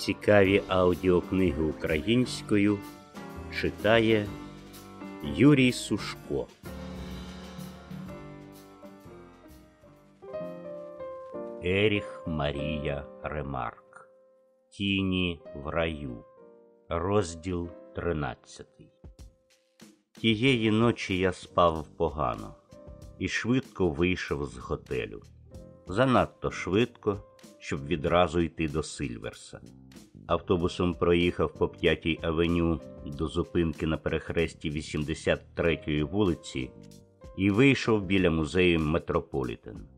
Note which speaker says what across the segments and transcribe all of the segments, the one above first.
Speaker 1: Цікаві аудіокниги українською читає Юрій Сушко. Еріх Марія Ремарк. Тіні в раю. Розділ 13. Тієї ночі я спав погано і швидко вийшов з готелю. Занадто швидко, щоб відразу йти до Сильверса. Автобусом проїхав по п'ятій авеню до зупинки на перехресті 83-ї вулиці і вийшов біля музею Метрополітен.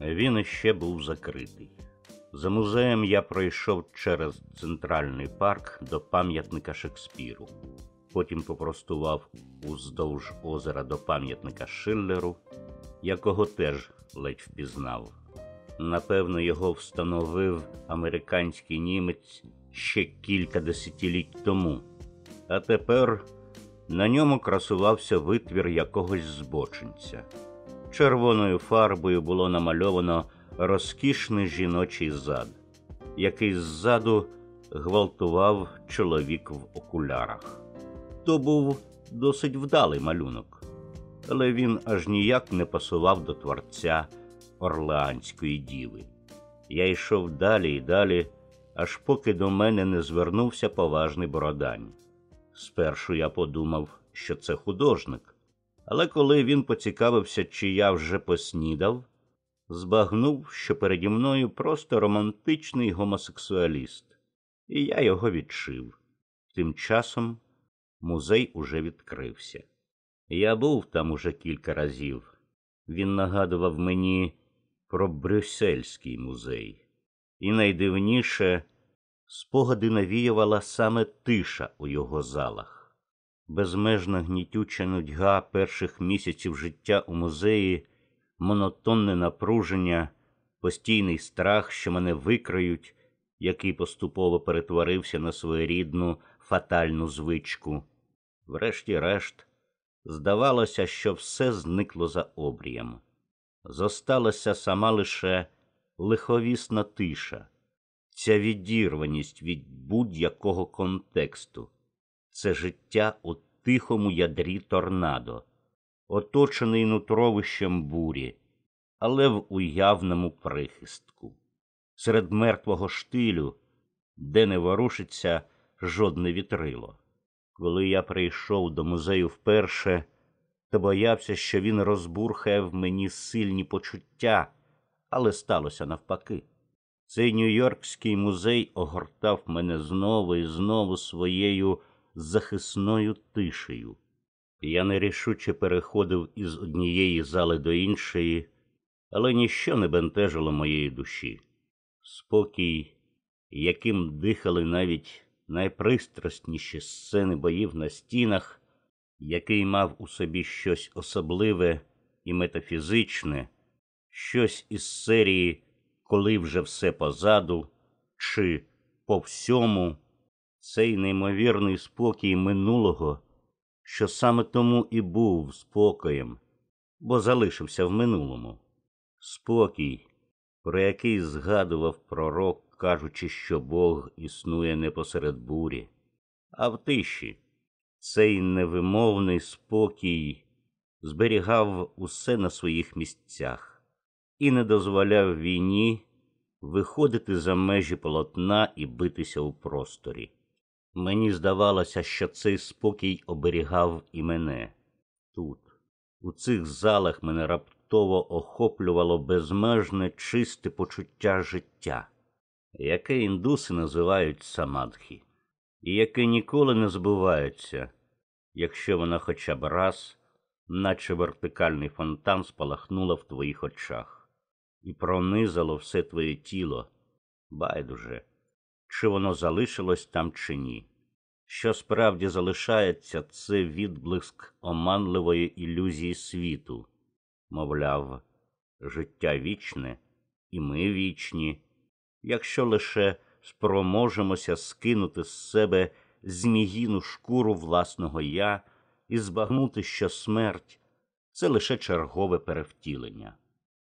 Speaker 1: Він іще був закритий. За музеєм я пройшов через центральний парк до пам'ятника Шекспіру. Потім попростував уздовж озера до пам'ятника Шиллеру, якого теж ледь впізнав. Напевно, його встановив американський німець ще кілька десятиліть тому, а тепер на ньому красувався витвір якогось збочинця. Червоною фарбою було намальовано розкішний жіночий зад, який ззаду гвалтував чоловік в окулярах. То був досить вдалий малюнок, але він аж ніяк не пасував до творця Орлеанської діви. Я йшов далі і далі, аж поки до мене не звернувся поважний бородань. Спершу я подумав, що це художник, але коли він поцікавився, чи я вже поснідав, збагнув, що переді мною просто романтичний гомосексуаліст, і я його відшив. Тим часом музей уже відкрився. Я був там уже кілька разів. Він нагадував мені про Брюссельський музей. І найдивніше спогади навіювала саме тиша у його залах. Безмежна гнітюча нудьга перших місяців життя у музеї, монотонне напруження, постійний страх, що мене викриють, який поступово перетворився на своєрідну фатальну звичку. Врешті-решт, здавалося, що все зникло за обрієм зосталася сама лише лиховісна тиша, ця відірваність від будь-якого контексту, це життя у тихому ядрі торнадо, оточений нутровищем бурі, але в уявному прихистку, серед мертвого штилю, де не ворушиться жодне вітрило. Коли я прийшов до музею вперше, та боявся, що він розбурхає в мені сильні почуття, але сталося навпаки. Цей Нью-Йоркський музей огортав мене знову і знову своєю захисною тишею. Я нерішуче переходив із однієї зали до іншої, але ніщо не бентежило моєї душі. Спокій, яким дихали навіть найпристрасніші сцени боїв на стінах який мав у собі щось особливе і метафізичне, щось із серії, коли вже все позаду, чи по всьому, цей неймовірний спокій минулого, що саме тому і був спокоєм, бо залишився в минулому. Спокій, про який згадував пророк, кажучи, що Бог існує не посеред бурі, а в тиші. Цей невимовний спокій зберігав усе на своїх місцях і не дозволяв війні виходити за межі полотна і битися у просторі. Мені здавалося, що цей спокій оберігав і мене тут, у цих залах мене раптово охоплювало безмежне чисте почуття життя, яке індуси називають самадхі і яке ніколи не збувається, якщо вона хоча б раз, наче вертикальний фонтан, спалахнула в твоїх очах і пронизало все твоє тіло, байдуже, чи воно залишилось там, чи ні. Що справді залишається, це відблиск оманливої ілюзії світу, мовляв, життя вічне, і ми вічні, якщо лише спроможемося скинути з себе зміїну шкуру власного я і збагнути, що смерть це лише чергове перевтілення.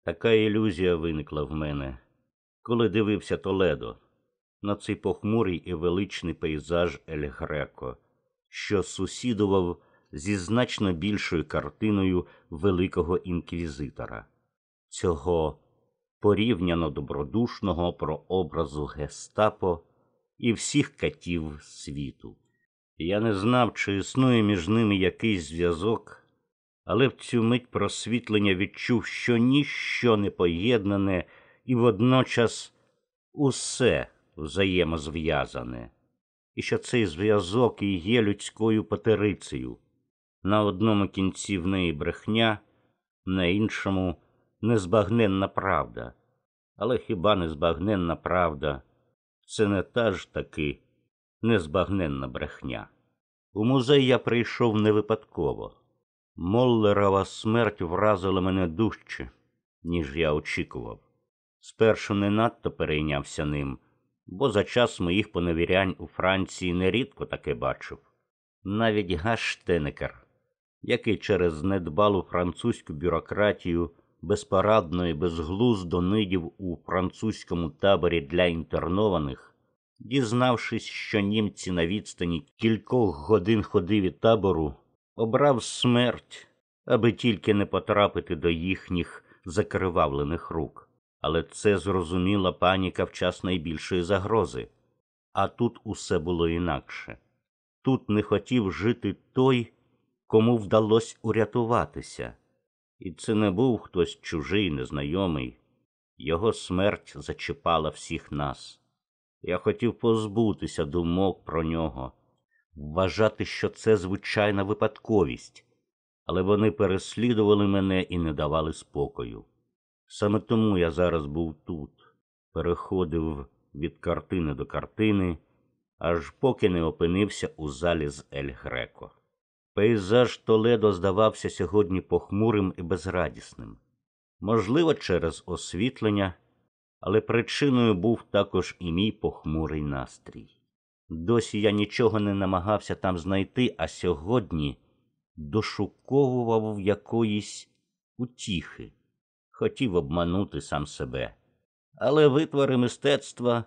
Speaker 1: Така ілюзія виникла в мене, коли дивився Толедо. на цей похмурий і величний пейзаж Ель Греко, що сусідував зі значно більшою картиною великого інквізитора, цього порівняно добродушного прообразу гестапо і всіх катів світу. Я не знав, чи існує між ними якийсь зв'язок, але в цю мить просвітлення відчув, що ніщо не поєднане і водночас усе взаємозв'язане, і що цей зв'язок і є людською патерицею. На одному кінці в неї брехня, на іншому незбагненна правда. Але хіба незбагненна правда це не та ж таки незбагненна брехня? У музей я прийшов не випадково. Моллерова смерть вразила мене дужче, ніж я очікував. Спершу не надто перейнявся ним, бо за час моїх поневірянь у Франції нерідко таке бачив. Навіть Гаштенекер, який через недбалу французьку бюрократію безпарадно і безглуздо нидів у французькому таборі для інтернованих, дізнавшись, що німці на відстані кількох годин ходи від табору, обрав смерть, аби тільки не потрапити до їхніх закривавлених рук. Але це зрозуміла паніка в час найбільшої загрози. А тут усе було інакше. Тут не хотів жити той, кому вдалося урятуватися. І це не був хтось чужий, незнайомий. Його смерть зачіпала всіх нас. Я хотів позбутися думок про нього, вважати, що це звичайна випадковість, але вони переслідували мене і не давали спокою. Саме тому я зараз був тут, переходив від картини до картини, аж поки не опинився у залі з Ель Греко. Пейзаж Толедо здавався сьогодні похмурим і безрадісним, можливо, через освітлення, але причиною був також і мій похмурий настрій. Досі я нічого не намагався там знайти, а сьогодні дошуковував якоїсь утіхи, хотів обманути сам себе. Але витвори мистецтва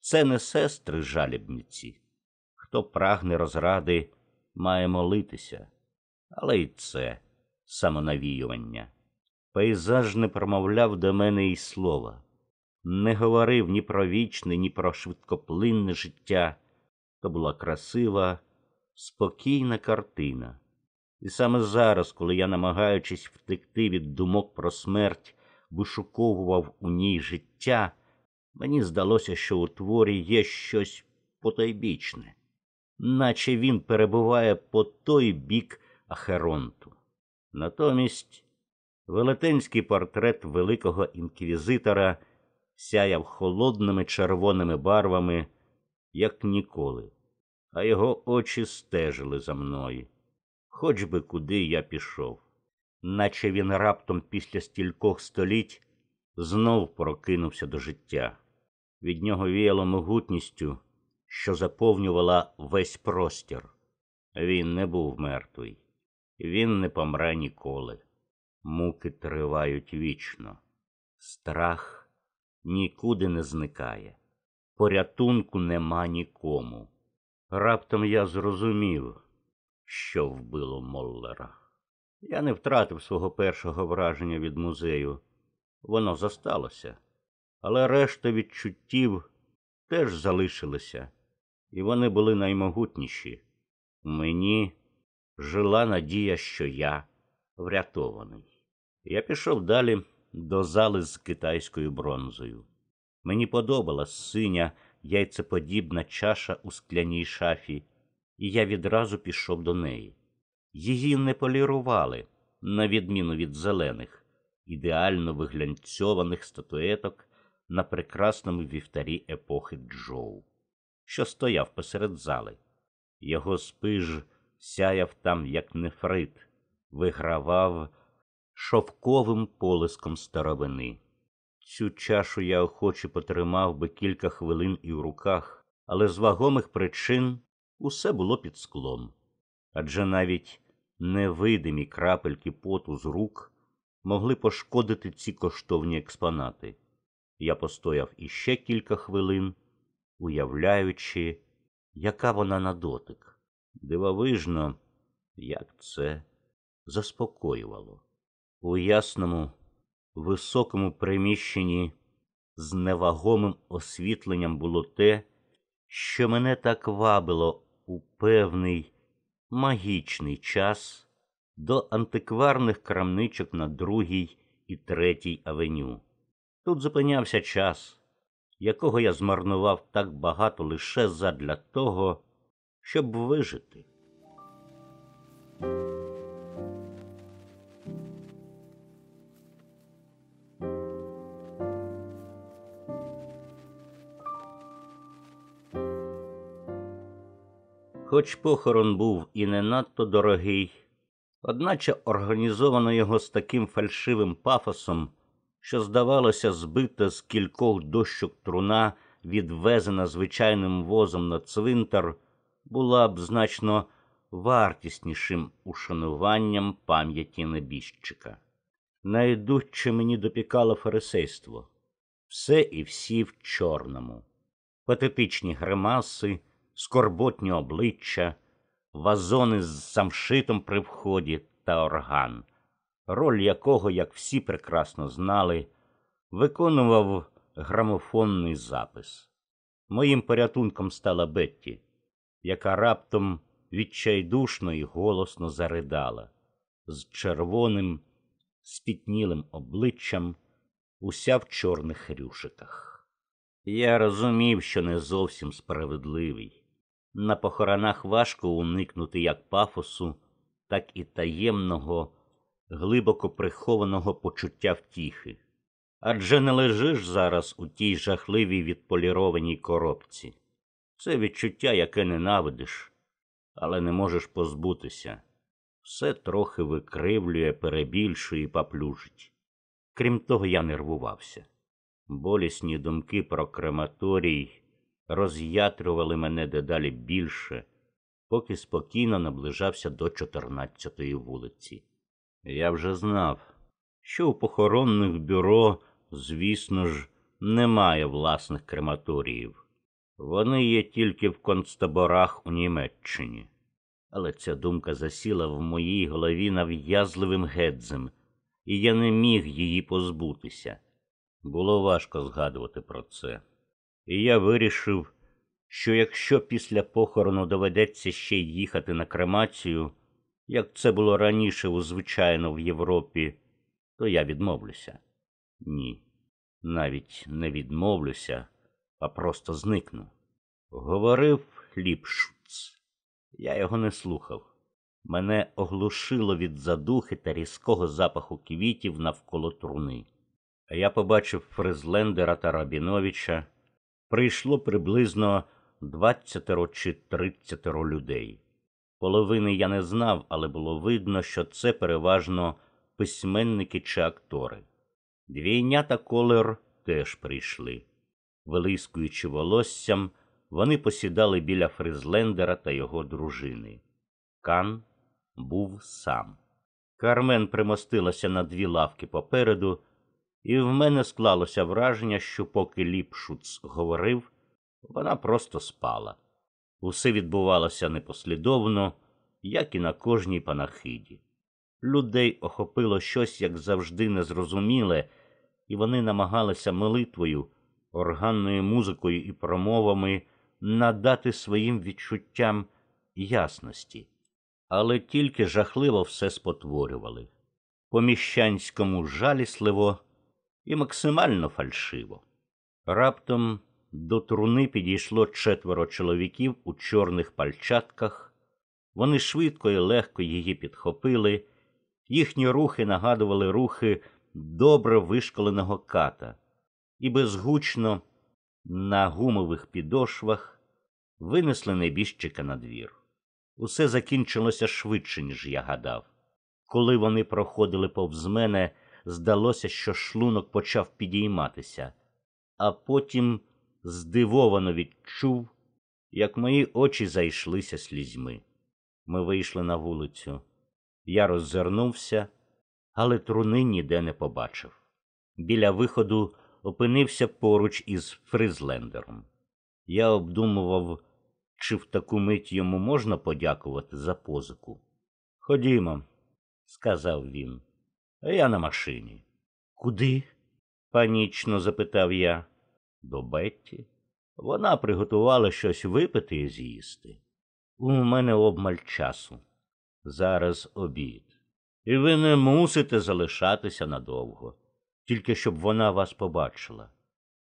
Speaker 1: це не сестри жалібниці. Хто прагне розради, має молитися, але й це самонавіювання. Пейзаж не промовляв до мене й слова, не говорив ні про вічне, ні про швидкоплинне життя. То була красива, спокійна картина. І саме зараз, коли я, намагаючись втекти від думок про смерть, вишуковував у ній життя, мені здалося, що у творі є щось потайбічне наче він перебуває по той бік Ахеронту. Натомість велетенський портрет великого інквізитора сяяв холодними червоними барвами, як ніколи, а його очі стежили за мною, хоч би куди я пішов, наче він раптом після стількох століть знов прокинувся до життя. Від нього віяло могутністю що заповнювала весь простір. Він не був мертвий, він не помре ніколи. Муки тривають вічно. Страх нікуди не зникає, порятунку нема нікому. Раптом я зрозумів, що вбило Моллера. Я не втратив свого першого враження від музею. Воно засталося, але решта відчуттів теж залишилися і вони були наймогутніші. Мені жила надія, що я врятований. Я пішов далі до зали з китайською бронзою. Мені подобалась синя яйцеподібна чаша у скляній шафі, і я відразу пішов до неї. Її не полірували, на відміну від зелених, ідеально виглянцьованих статуеток на прекрасному вівтарі епохи Джоу що стояв посеред зали. Його спиж сяяв там, як нефрит, вигравав шовковим полиском старовини. Цю чашу я охоче потримав би кілька хвилин і в руках, але з вагомих причин усе було під склом. Адже навіть невидимі крапельки поту з рук могли пошкодити ці коштовні експонати. Я постояв іще кілька хвилин уявляючи, яка вона на дотик. Дивовижно, як це заспокоювало. У ясному, високому приміщенні з невагомим освітленням було те, що мене так вабило у певний магічний час до антикварних крамничок на другій і третій авеню. Тут зупинявся час, якого я змарнував так багато лише задля того, щоб вижити. Хоч похорон був і не надто дорогий, одначе організовано його з таким фальшивим пафосом, що, здавалося, збита з кількох дощок труна, відвезена звичайним возом на цвинтар, була б значно вартіснішим ушануванням пам'яті небіжчика. Найдужче мені допікало фарисейство. Все і всі в чорному, патетичні гримаси скорботні обличчя, вазони з самшитом при вході та орган, роль якого, як всі прекрасно знали, виконував грамофонний запис. Моїм порятунком стала Бетті, яка раптом відчайдушно і голосно заридала з червоним, спітнілим обличчям, уся в чорних рюшиках. Я розумів, що не зовсім справедливий. На похоронах важко уникнути як пафосу, так і таємного, глибоко прихованого почуття втіхи. Адже не лежиш зараз у тій жахливій відполірованій коробці. Це відчуття, яке ненавидиш, але не можеш позбутися. Все трохи викривлює, перебільшує і поплюжить. Крім того, я нервувався. Болісні думки про крематорій роз'ятрювали мене дедалі більше, поки спокійно наближався до 14-ї вулиці. Я вже знав, що у похоронних бюро, звісно ж, немає власних крематоріїв. Вони є тільки в концтаборах у Німеччині. Але ця думка засіла в моїй голові нав'язливим гедзем, і я не міг її позбутися. Було важко згадувати про це і я вирішив, що якщо після похорону доведеться ще й їхати на кремацію, як це було раніше у звичайно в Європі, то я відмовлюся. Ні, навіть не відмовлюся, а просто зникну. Говорив Ліпшуц. Я його не слухав. Мене оглушило від задухи та різкого запаху квітів навколо труни. Я побачив Фризлендера та Рабіновича, прийшло приблизно двадцятеро чи тридцятеро людей. Половини я не знав, але було видно, що це переважно письменники чи актори. Двійнята колер теж прийшли. Вилискуючи волоссям, вони посідали біля Фризлендера та його дружини. Кан був сам. Кармен примостилася на дві лавки попереду і в мене склалося враження, що поки Ліпшуц говорив, вона просто спала. Усе відбувалося непослідовно, як і на кожній панахиді. Людей охопило щось, як завжди, незрозуміле, і вони намагалися молитвою, органною музикою і промовами надати своїм відчуттям ясності, але тільки жахливо все спотворювали. По міщанському жалісливо і максимально фальшиво. Раптом до труни підійшло четверо чоловіків у чорних пальчатках. Вони швидко і легко її підхопили, їхні рухи нагадували рухи добре вишколеного ката, і безгучно на гумових підошвах винесли небіжчика на двір. Усе закінчилося швидше, ніж я гадав. Коли вони проходили повз мене, здалося, що шлунок почав підійматися, а потім здивовано відчув, як мої очі зайшлися слізьми. Ми вийшли на вулицю. Я роззирнувся, але труни ніде не побачив. Біля виходу опинився поруч із Фризлендером. Я обдумував, чи в таку мить йому можна подякувати за позику. Ходімо, сказав він. А я на машині. Куди? панічно запитав я. До Бетті. Вона приготувала щось випити і з'їсти. У мене обмаль часу. Зараз обід. І ви не мусите залишатися надовго, тільки щоб вона вас побачила.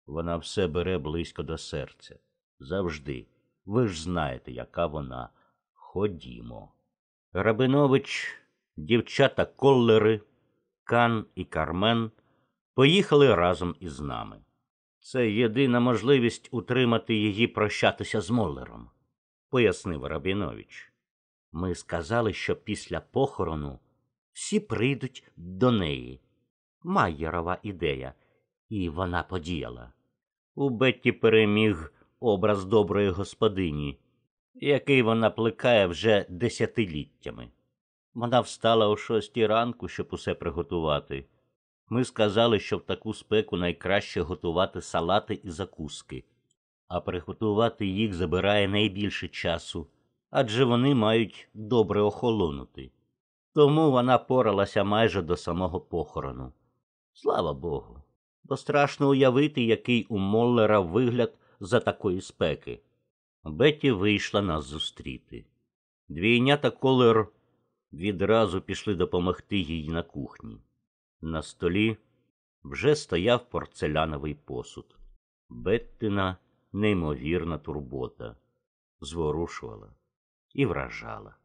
Speaker 1: Вона все бере близько до серця. Завжди. Ви ж знаєте, яка вона. Ходімо. Рабинович, дівчата коллери, Кан і Кармен поїхали разом із нами. Це єдина можливість утримати її прощатися з Моллером, пояснив Рабінович. Ми сказали, що після похорону всі прийдуть до неї. Майєрова ідея, і вона подіяла. У Бетті переміг образ доброї господині, який вона плекає вже десятиліттями. Вона встала о шостій ранку, щоб усе приготувати. Ми сказали, що в таку спеку найкраще готувати салати і закуски, а приготувати їх забирає найбільше часу, адже вони мають добре охолонути. Тому вона поралася майже до самого похорону. Слава Богу, бо страшно уявити, який у Моллера вигляд за такої спеки. Бетті вийшла нас зустріти. Двійнята колер відразу пішли допомогти їй на кухні. На столі вже стояв порцеляновий посуд. Беттина неймовірна турбота зворушувала і вражала.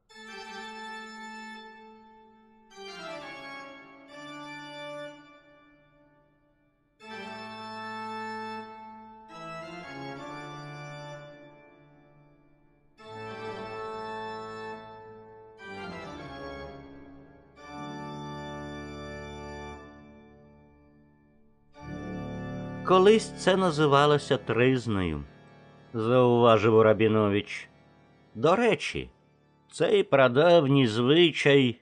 Speaker 1: Колись це називалося тризною, зауважив Рабінович. До речі, цей прадавній звичай,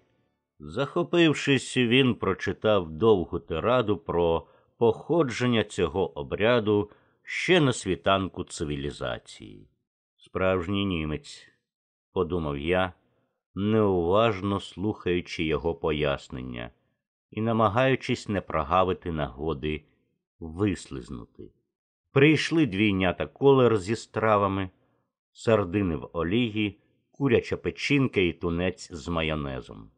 Speaker 1: захопившись, він прочитав довгу тираду про походження цього обряду ще на світанку цивілізації. Справжній німець, подумав я, неуважно слухаючи його пояснення і намагаючись не прогавити нагоди вислизнути. Прийшли двійнята колер зі стравами, сардини в олії, куряча печінка і тунець з майонезом.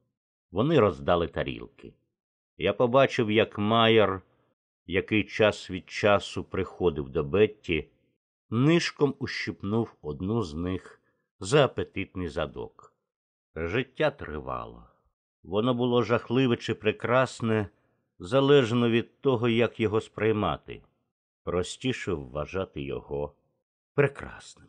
Speaker 1: Вони роздали тарілки. Я побачив, як Майер, який час від часу приходив до Бетті, нишком ущипнув одну з них за апетитний задок. Життя тривало. Воно було жахливе чи прекрасне залежно від того, як його сприймати, простіше вважати його прекрасним.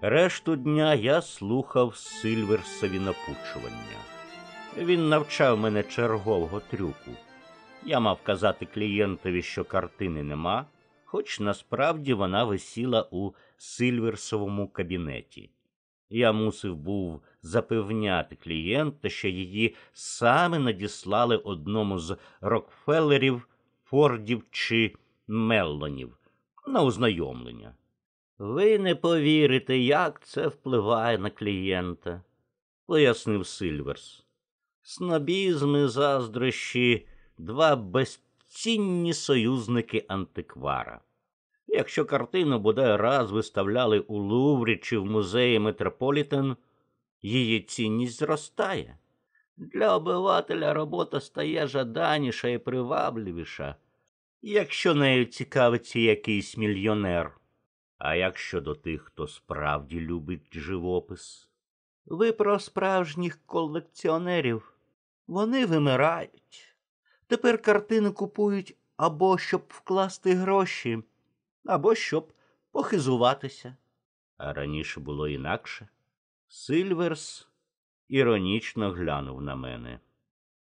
Speaker 1: Решту дня я слухав Сильверсові напучування. Він навчав мене чергового трюку. Я мав казати клієнтові, що картини нема, хоч насправді вона висіла у Сильверсовому кабінеті. Я мусив був запевняти клієнта, що її саме надіслали одному з Рокфеллерів, Фордів чи Меллонів на ознайомлення. Ви не повірите, як це впливає на клієнта, пояснив Сильверс. Снобізм і заздрощі два безцінні союзники антиквара. Якщо картину бодай раз виставляли у Луврі чи в музеї Метрополітен, її цінність зростає. Для обивателя робота стає жаданіша і привабливіша, якщо нею цікавиться якийсь мільйонер. А як щодо тих, хто справді любить живопис? Ви про справжніх колекціонерів. Вони вимирають. Тепер картини купують або щоб вкласти гроші, або щоб похизуватися. А раніше було інакше. Сильверс іронічно глянув на мене.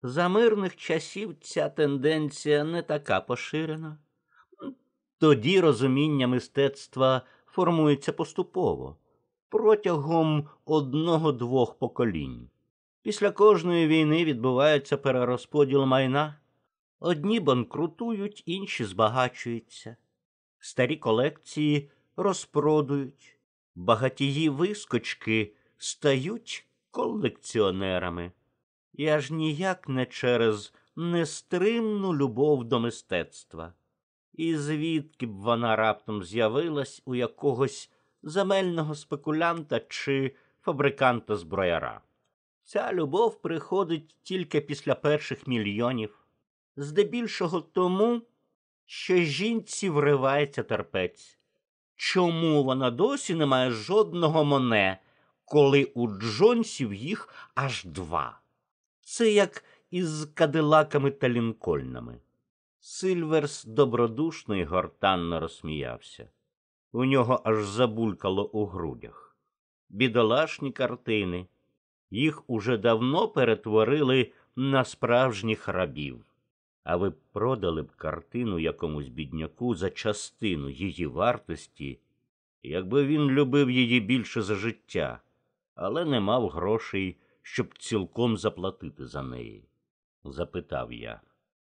Speaker 1: За мирних часів ця тенденція не така поширена. Тоді розуміння мистецтва формується поступово протягом одного-двох поколінь. Після кожної війни відбувається перерозподіл майна. Одні банкрутують, інші збагачуються. Старі колекції розпродують, багатії вискочки стають колекціонерами. І аж ніяк не через нестримну любов до мистецтва. І звідки б вона раптом з'явилась у якогось земельного спекулянта чи фабриканта зброяра. Ця любов приходить тільки після перших мільйонів, здебільшого тому, що жінці вривається терпець. Чому вона досі не має жодного моне, коли у Джонсів їх аж два? Це як із кадилаками та лінкольнами. Сильверс добродушно і гортанно розсміявся. У нього аж забулькало у грудях. Бідолашні картини. Їх уже давно перетворили на справжніх рабів. А ви продали б картину якомусь бідняку за частину її вартості, якби він любив її більше за життя, але не мав грошей, щоб цілком заплатити за неї? запитав я.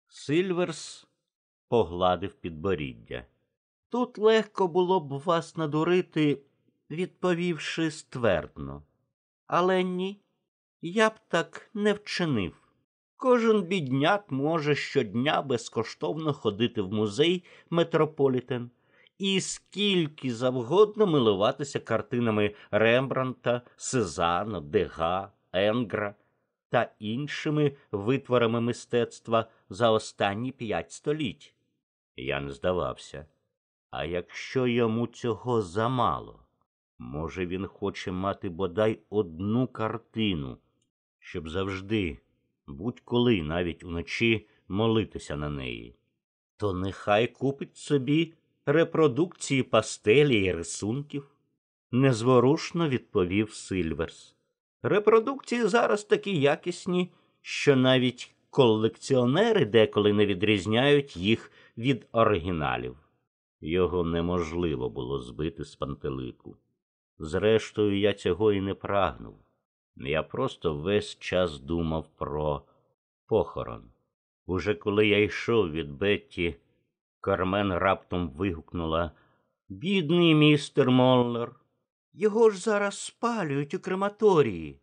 Speaker 1: Сильверс погладив підборіддя. Тут легко було б вас надурити, відповівши ствердно. Але ні, я б так не вчинив. Кожен бідняк може щодня безкоштовно ходити в музей Метрополітен і скільки завгодно милуватися картинами Рембранта, Сезана, Дега, Енгра та іншими витворами мистецтва за останні п'ять століть. Я не здавався. А якщо йому цього замало, може, він хоче мати бодай одну картину, щоб завжди, будь-коли, навіть уночі, молитися на неї, то нехай купить собі репродукції пастелі і рисунків, незворушно відповів Сильверс. Репродукції зараз такі якісні, що навіть колекціонери деколи не відрізняють їх від оригіналів. Його неможливо було збити з пантелику. Зрештою, я цього і не прагнув. Я просто весь час думав про похорон. Уже коли я йшов від Бетті, Кармен раптом вигукнула Бідний містер Моллер. Його ж зараз спалюють у крематорії.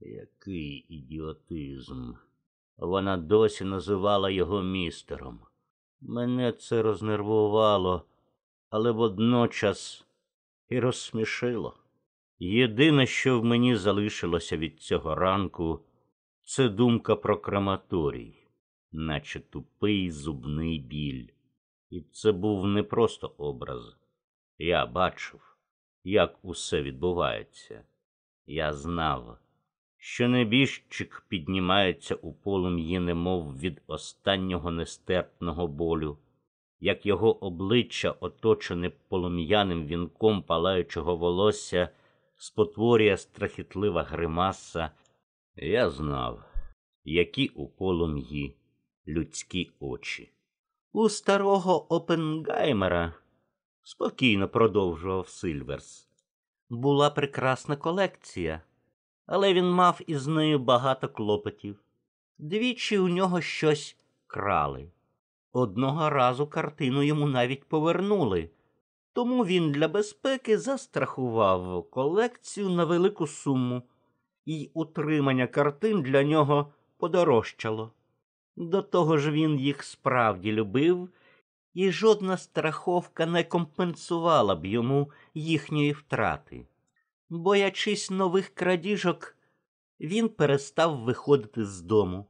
Speaker 1: Який ідіотизм. Вона досі називала його містером. Мене це рознервувало, але водночас і розсмішило. Єдине, що в мені залишилося від цього ранку, це думка про крематорій, наче тупий зубний біль. І це був не просто образ. Я бачив, як усе відбувається. Я знав що небіжчик піднімається у полум'ї, немов від останнього нестерпного болю, як його обличчя, оточене полум'яним вінком палаючого волосся, спотворює страхітлива гримаса, я знав, які у полум'ї людські очі. У старого Опенгаймера, спокійно продовжував Сильверс, була прекрасна колекція але він мав із нею багато клопотів. Двічі у нього щось крали. Одного разу картину йому навіть повернули, тому він для безпеки застрахував колекцію на велику суму, і утримання картин для нього подорожчало. До того ж він їх справді любив, і жодна страховка не компенсувала б йому їхньої втрати. Боячись нових крадіжок, він перестав виходити з дому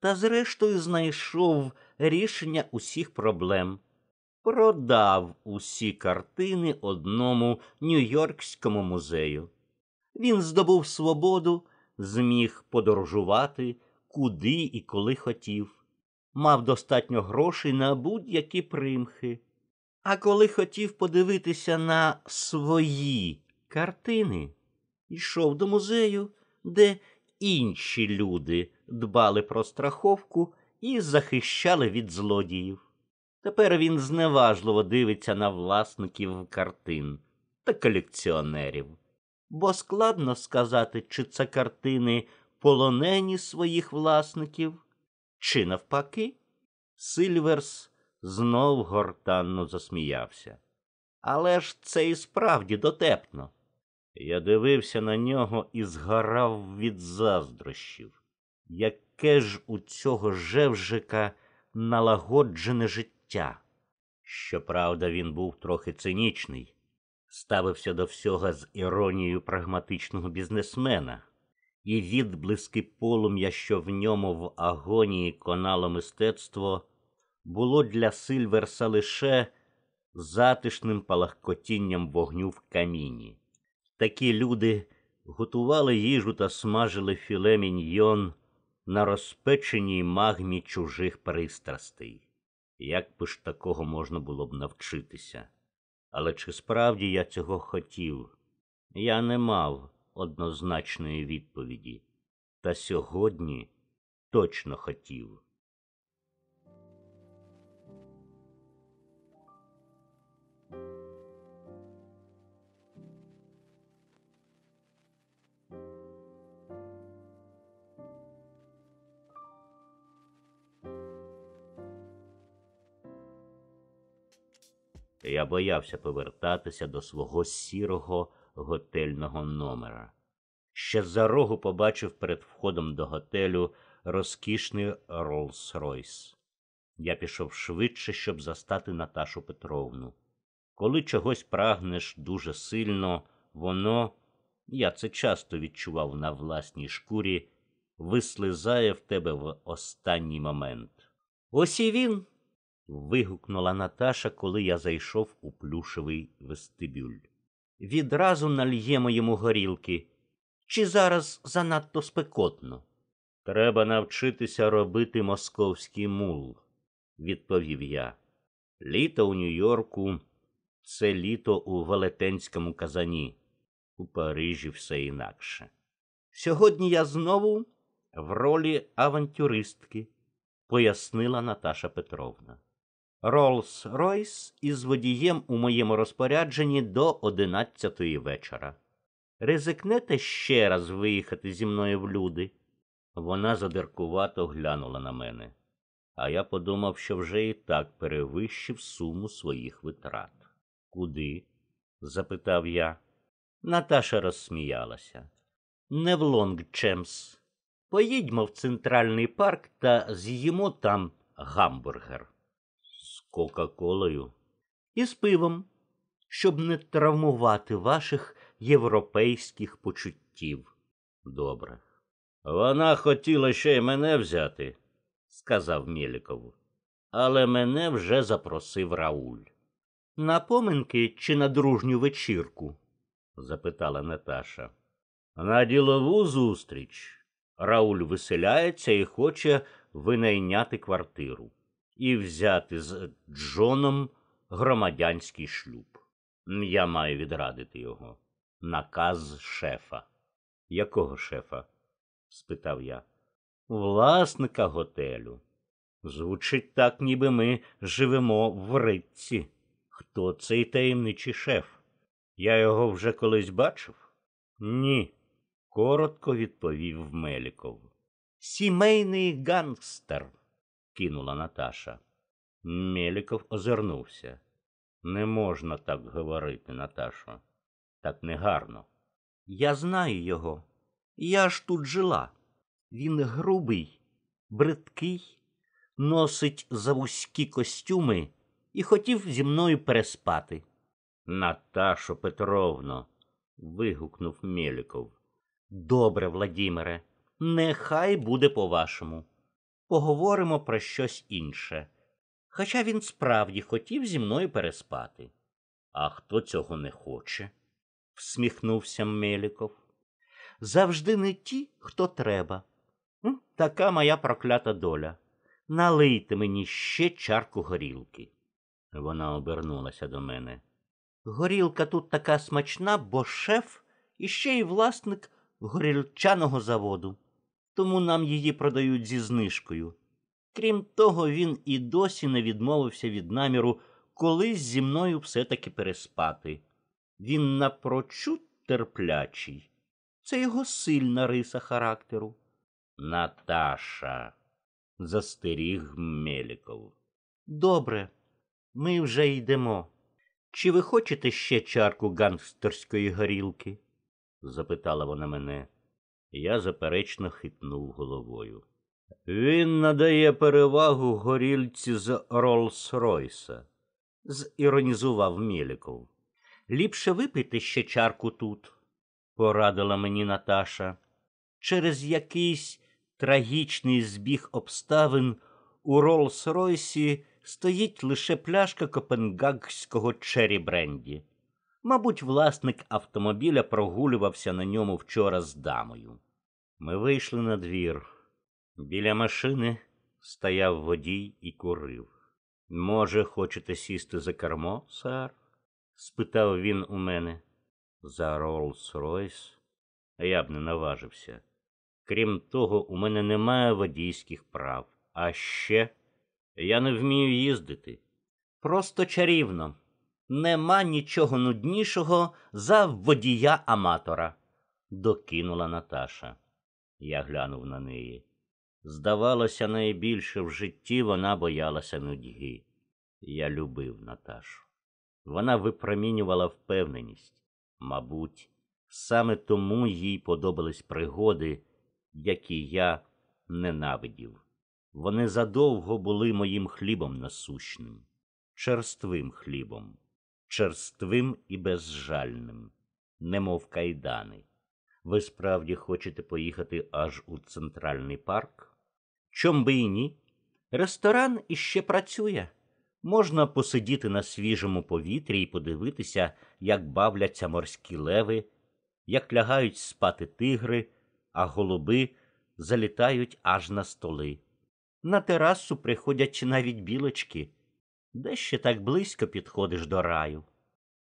Speaker 1: та, зрештою, знайшов рішення усіх проблем. Продав усі картини одному Нью-Йоркському музею. Він здобув свободу, зміг подорожувати куди і коли хотів, мав достатньо грошей на будь-які примхи. А коли хотів подивитися на свої картини, йшов до музею, де інші люди дбали про страховку і захищали від злодіїв. Тепер він зневажливо дивиться на власників картин. та колекціонерів. Бо складно сказати, чи це картини полонені своїх власників, чи навпаки. Сильверс знов гортанно засміявся. Але ж це і справді дотепно. Я дивився на нього і згорав від заздрощів. Яке ж у цього жевжика налагоджене життя? Щоправда, він був трохи цинічний, ставився до всього з іронією прагматичного бізнесмена, і відблиски полум'я, що в ньому в агонії конало мистецтво, було для Сильверса лише затишним палахкотінням вогню в каміні. Такі люди готували їжу та смажили філе міньйон на розпеченій магмі чужих пристрастей. Як би ж такого можна було б навчитися? Але чи справді я цього хотів? Я не мав однозначної відповіді, та сьогодні точно хотів. Я боявся повертатися до свого сірого готельного номера. Ще з-за рогу побачив перед входом до готелю розкішний Роллс-Ройс. Я пішов швидше, щоб застати Наташу Петровну. Коли чогось прагнеш дуже сильно, воно, я це часто відчував на власній шкурі, вислизає в тебе в останній момент. Ось і він. Вигукнула Наташа, коли я зайшов у плюшевий вестибюль. Відразу нальємо йому горілки. Чи зараз занадто спекотно? Треба навчитися робити московський мул, відповів я. Літо у Нью-Йорку це літо у велетенському казані, у Парижі все інакше. Сьогодні я знову в ролі авантюристки, пояснила Наташа Петровна. Роллс-Ройс із водієм у моєму розпорядженні до одинадцятої вечора. Ризикнете ще раз виїхати зі мною в люди? Вона задиркувато глянула на мене, а я подумав, що вже і так перевищив суму своїх витрат. Куди? запитав я. Наташа розсміялася. Не в Лонгчемс. Поїдьмо в центральний парк та з'їмо там гамбургер Кока-Колою і з пивом, щоб не травмувати ваших європейських почуттів. Добре. Вона хотіла ще й мене взяти, сказав Мєліков. Але мене вже запросив Рауль. На поминки чи на дружню вечірку? запитала Наташа. На ділову зустріч. Рауль виселяється і хоче винайняти квартиру і взяти з Джоном громадянський шлюб. Я маю відрадити його. Наказ шефа. Якого шефа? спитав я. Власника готелю. Звучить так, ніби ми живемо в ритці. Хто цей таємничий шеф? Я його вже колись бачив? Ні, коротко відповів Меліков. Сімейний гангстер, кинула Наташа. Меліков озирнувся. Не можна так говорити, Наташо. Так негарно. Я знаю його. Я ж тут жила. Він грубий, бридкий, носить завузькі костюми і хотів зі мною переспати. Наташо Петровно. вигукнув Мєліков. Добре, Владімире, нехай буде по-вашому. Поговоримо про щось інше. Хоча він справді хотів зі мною переспати. А хто цього не хоче? всміхнувся Меліков. Завжди не ті, хто треба. Така моя проклята доля. Налийте мені ще чарку горілки. Вона обернулася до мене. Горілка тут така смачна, бо шеф і ще й власник горілчаного заводу, тому нам її продають зі знижкою. Крім того, він і досі не відмовився від наміру колись зі мною все таки переспати. Він напрочуд терплячий. Це його сильна риса характеру. Наташа, застеріг Меліков. Добре, ми вже йдемо. Чи ви хочете ще чарку гангстерської горілки? запитала вона мене. Я заперечно хитнув головою. Він надає перевагу горільці з Роллс-Ройса, зіронізував Мєліков. Ліпше випити ще чарку тут, порадила мені Наташа. Через якийсь трагічний збіг обставин у Роллс-Ройсі стоїть лише пляшка копенгагського черрі-бренді. Мабуть, власник автомобіля прогулювався на ньому вчора з дамою. Ми вийшли на двір. Біля машини стояв водій і курив. Може, хочете сісти за кермо, сер? спитав він у мене. За Роллс-Ройс? Я б не наважився. Крім того, у мене немає водійських прав. А ще я не вмію їздити. Просто чарівно. Нема нічого нуднішого за водія аматора, докинула Наташа. Я глянув на неї. Здавалося, найбільше в житті вона боялася нудьги. Я любив Наташу. Вона випромінювала впевненість. Мабуть, саме тому їй подобались пригоди, які я ненавидів. Вони задовго були моїм хлібом насущним, черствим хлібом, черствим і безжальним, немов кайдани. Ви справді хочете поїхати аж у центральний парк? Чом би і ні? Ресторан іще працює. Можна посидіти на свіжому повітрі і подивитися, як бавляться морські леви, як лягають спати тигри, а голуби залітають аж на столи. На терасу приходять навіть білочки. Де ще так близько підходиш до раю?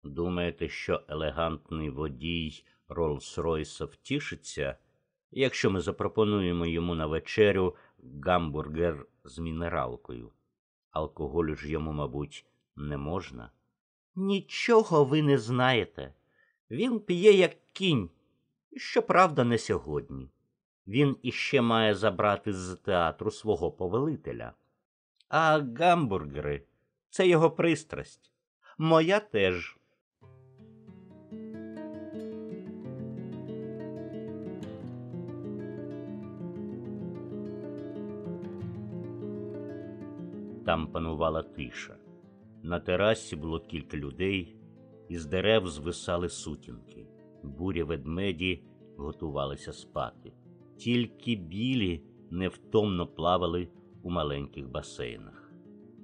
Speaker 1: Думаєте, що елегантний водій Роллс-Ройса втішиться, якщо ми запропонуємо йому на вечерю гамбургер з мінералкою? Алкоголю ж йому, мабуть, не можна. Нічого ви не знаєте. Він п'є, як кінь, щоправда, не сьогодні. Він іще має забрати з театру свого повелителя. А гамбургери це його пристрасть. Моя теж. Там панувала тиша. На терасі було кілька людей, із дерев звисали сутінки. Бурі ведмеді готувалися спати. Тільки білі невтомно плавали у маленьких басейнах.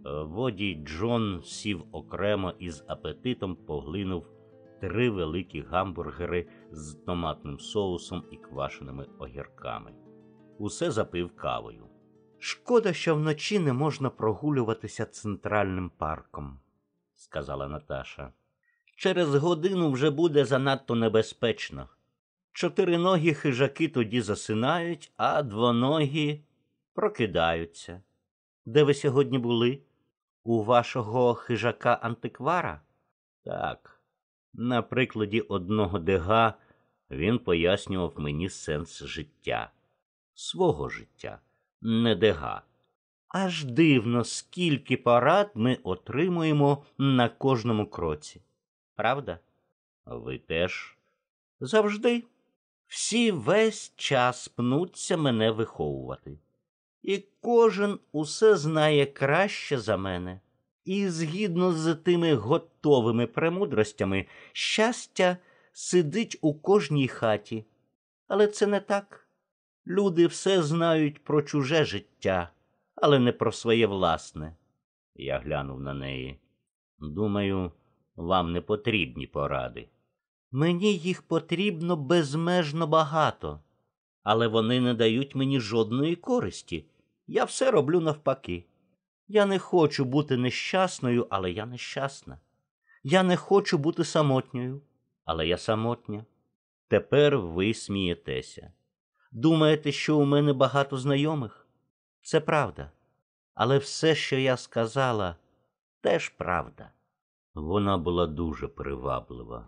Speaker 1: Водій Джон сів окремо і з апетитом поглинув три великі гамбургери з томатним соусом і квашеними огірками. Усе запив кавою. Шкода, що вночі не можна прогулюватися центральним парком, сказала Наташа. Через годину вже буде занадто небезпечно. Чотириногі хижаки тоді засинають, а двоногі прокидаються. Де ви сьогодні були? У вашого хижака антиквара? Так. На прикладі одного дега він пояснював мені сенс життя, свого життя не дега. Аж дивно, скільки парад ми отримуємо на кожному кроці. Правда? Ви теж завжди. Всі весь час пнуться мене виховувати. І кожен усе знає краще за мене. І згідно з тими готовими премудростями, щастя сидить у кожній хаті. Але це не так. Люди все знають про чуже життя, але не про своє власне. Я глянув на неї. Думаю, вам не потрібні поради. Мені їх потрібно безмежно багато, але вони не дають мені жодної користі. Я все роблю навпаки. Я не хочу бути нещасною, але я нещасна. Я не хочу бути самотньою, але я самотня. Тепер ви смієтеся. Думаєте, що у мене багато знайомих? Це правда. Але все, що я сказала, теж правда. Вона була дуже приваблива.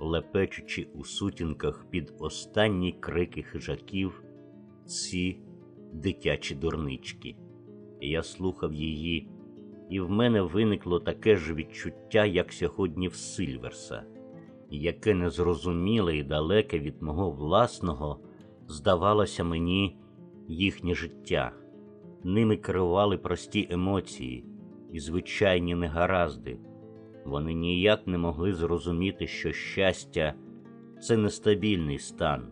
Speaker 1: Лепечучи у сутінках під останні крики хижаків ці дитячі дурнички. Я слухав її, і в мене виникло таке ж відчуття, як сьогодні в Сильверса, яке незрозуміле і далеке від мого власного, здавалося мені їхнє життя. Ними керували прості емоції і звичайні негаразди. Вони ніяк не могли зрозуміти, що щастя це нестабільний стан,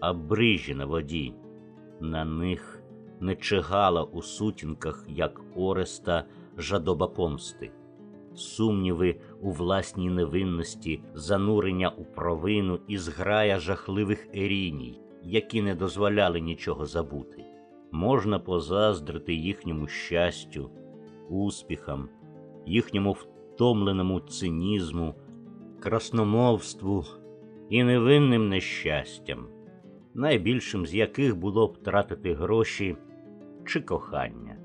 Speaker 1: а брижі на воді. На них не чигала у сутінках, як Ореста жадоба помсти, сумніви у власній невинності, занурення у провину і зграя жахливих еріній, які не дозволяли нічого забути. Можна позаздрити їхньому щастю, успіхам, їхньому втомленому цинізму, красномовству і невинним нещастям, найбільшим з яких було втратити гроші чи кохання.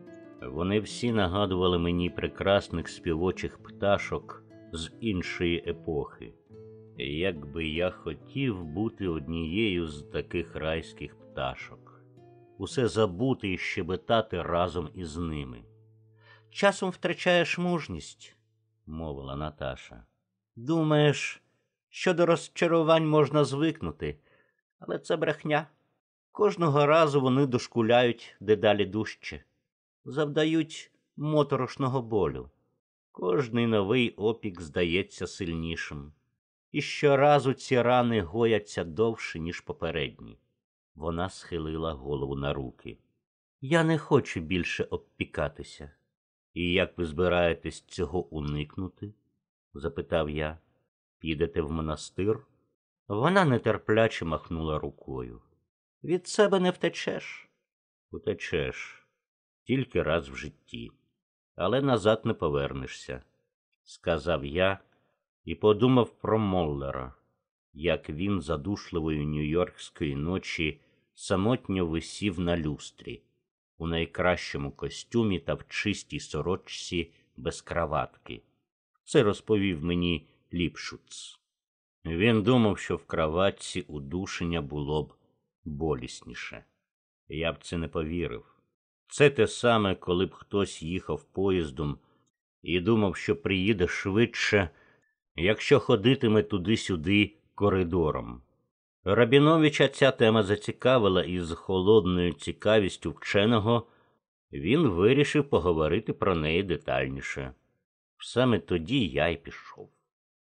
Speaker 1: Вони всі нагадували мені прекрасних співочих пташок з іншої епохи. Як би я хотів бути однією з таких райських пташок, усе забути і щебетати разом із ними. Часом втрачаєш мужність, мовила Наташа. Думаєш, що до розчарувань можна звикнути, але це брехня. Кожного разу вони дошкуляють дедалі дужче, завдають моторошного болю. Кожний новий опік здається сильнішим, і щоразу ці рани гояться довше, ніж попередні. Вона схилила голову на руки. Я не хочу більше обпікатися. І як ви збираєтесь цього уникнути? запитав я. Підете в монастир? Вона нетерпляче махнула рукою. Від себе не втечеш. Утечеш тільки раз в житті, але назад не повернешся, сказав я і подумав про Моллера, як він задушливої нью-йоркської ночі самотньо висів на люстрі у найкращому костюмі та в чистій сорочці без краватки. Це розповів мені Ліпшуц. Він думав, що в краватці удушення було б болісніше. Я б це не повірив. Це те саме, коли б хтось їхав поїздом і думав, що приїде швидше, якщо ходитиме туди-сюди коридором. Рабіновича ця тема зацікавила, і з холодною цікавістю вченого він вирішив поговорити про неї детальніше. Саме тоді я й пішов.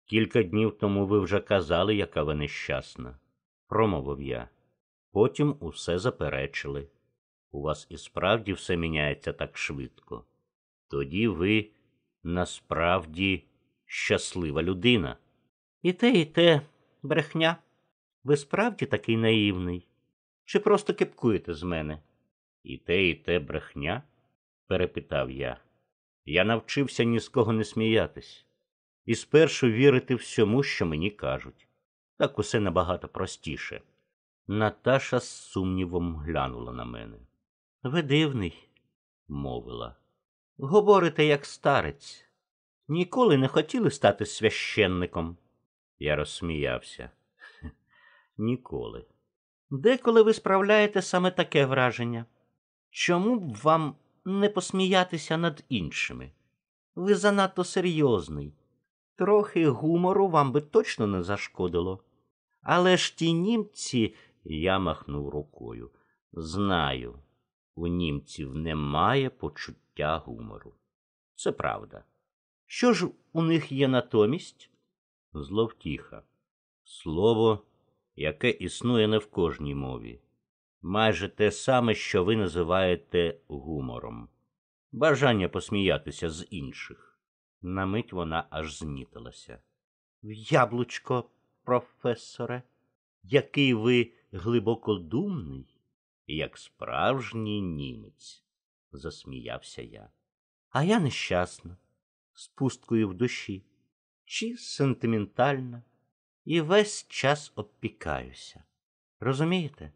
Speaker 1: Кілька днів тому ви вже казали, яка ви нещасна, промовив я. Потім усе заперечили. У вас і справді все міняється так швидко. Тоді ви насправді щаслива людина. І те, і те, брехня. Ви справді такий наївний? Чи просто кипкуєте з мене? І те, і те брехня? перепитав я. Я навчився ні з кого не сміятись, і спершу вірити всьому, що мені кажуть. Так усе набагато простіше. Наташа з сумнівом глянула на мене. Ви дивний, мовила. Говорите, як старець. Ніколи не хотіли стати священником. Я розсміявся. Ніколи. Деколи ви справляєте саме таке враження. Чому б вам не посміятися над іншими? Ви занадто серйозний. Трохи гумору вам би точно не зашкодило. Але ж ті німці, я махнув рукою. Знаю, у німців немає почуття гумору. Це правда. Що ж у них є натомість? Зловтіха. Слово яке існує не в кожній мові, майже те саме, що ви називаєте гумором, бажання посміятися з інших. На мить вона аж знітилася. Яблучко, професоре, який ви глибокодумний, як справжній німець, засміявся я. А я нещасна, з пусткою в душі, чи сентиментальна і весь час обпікаюся. Розумієте?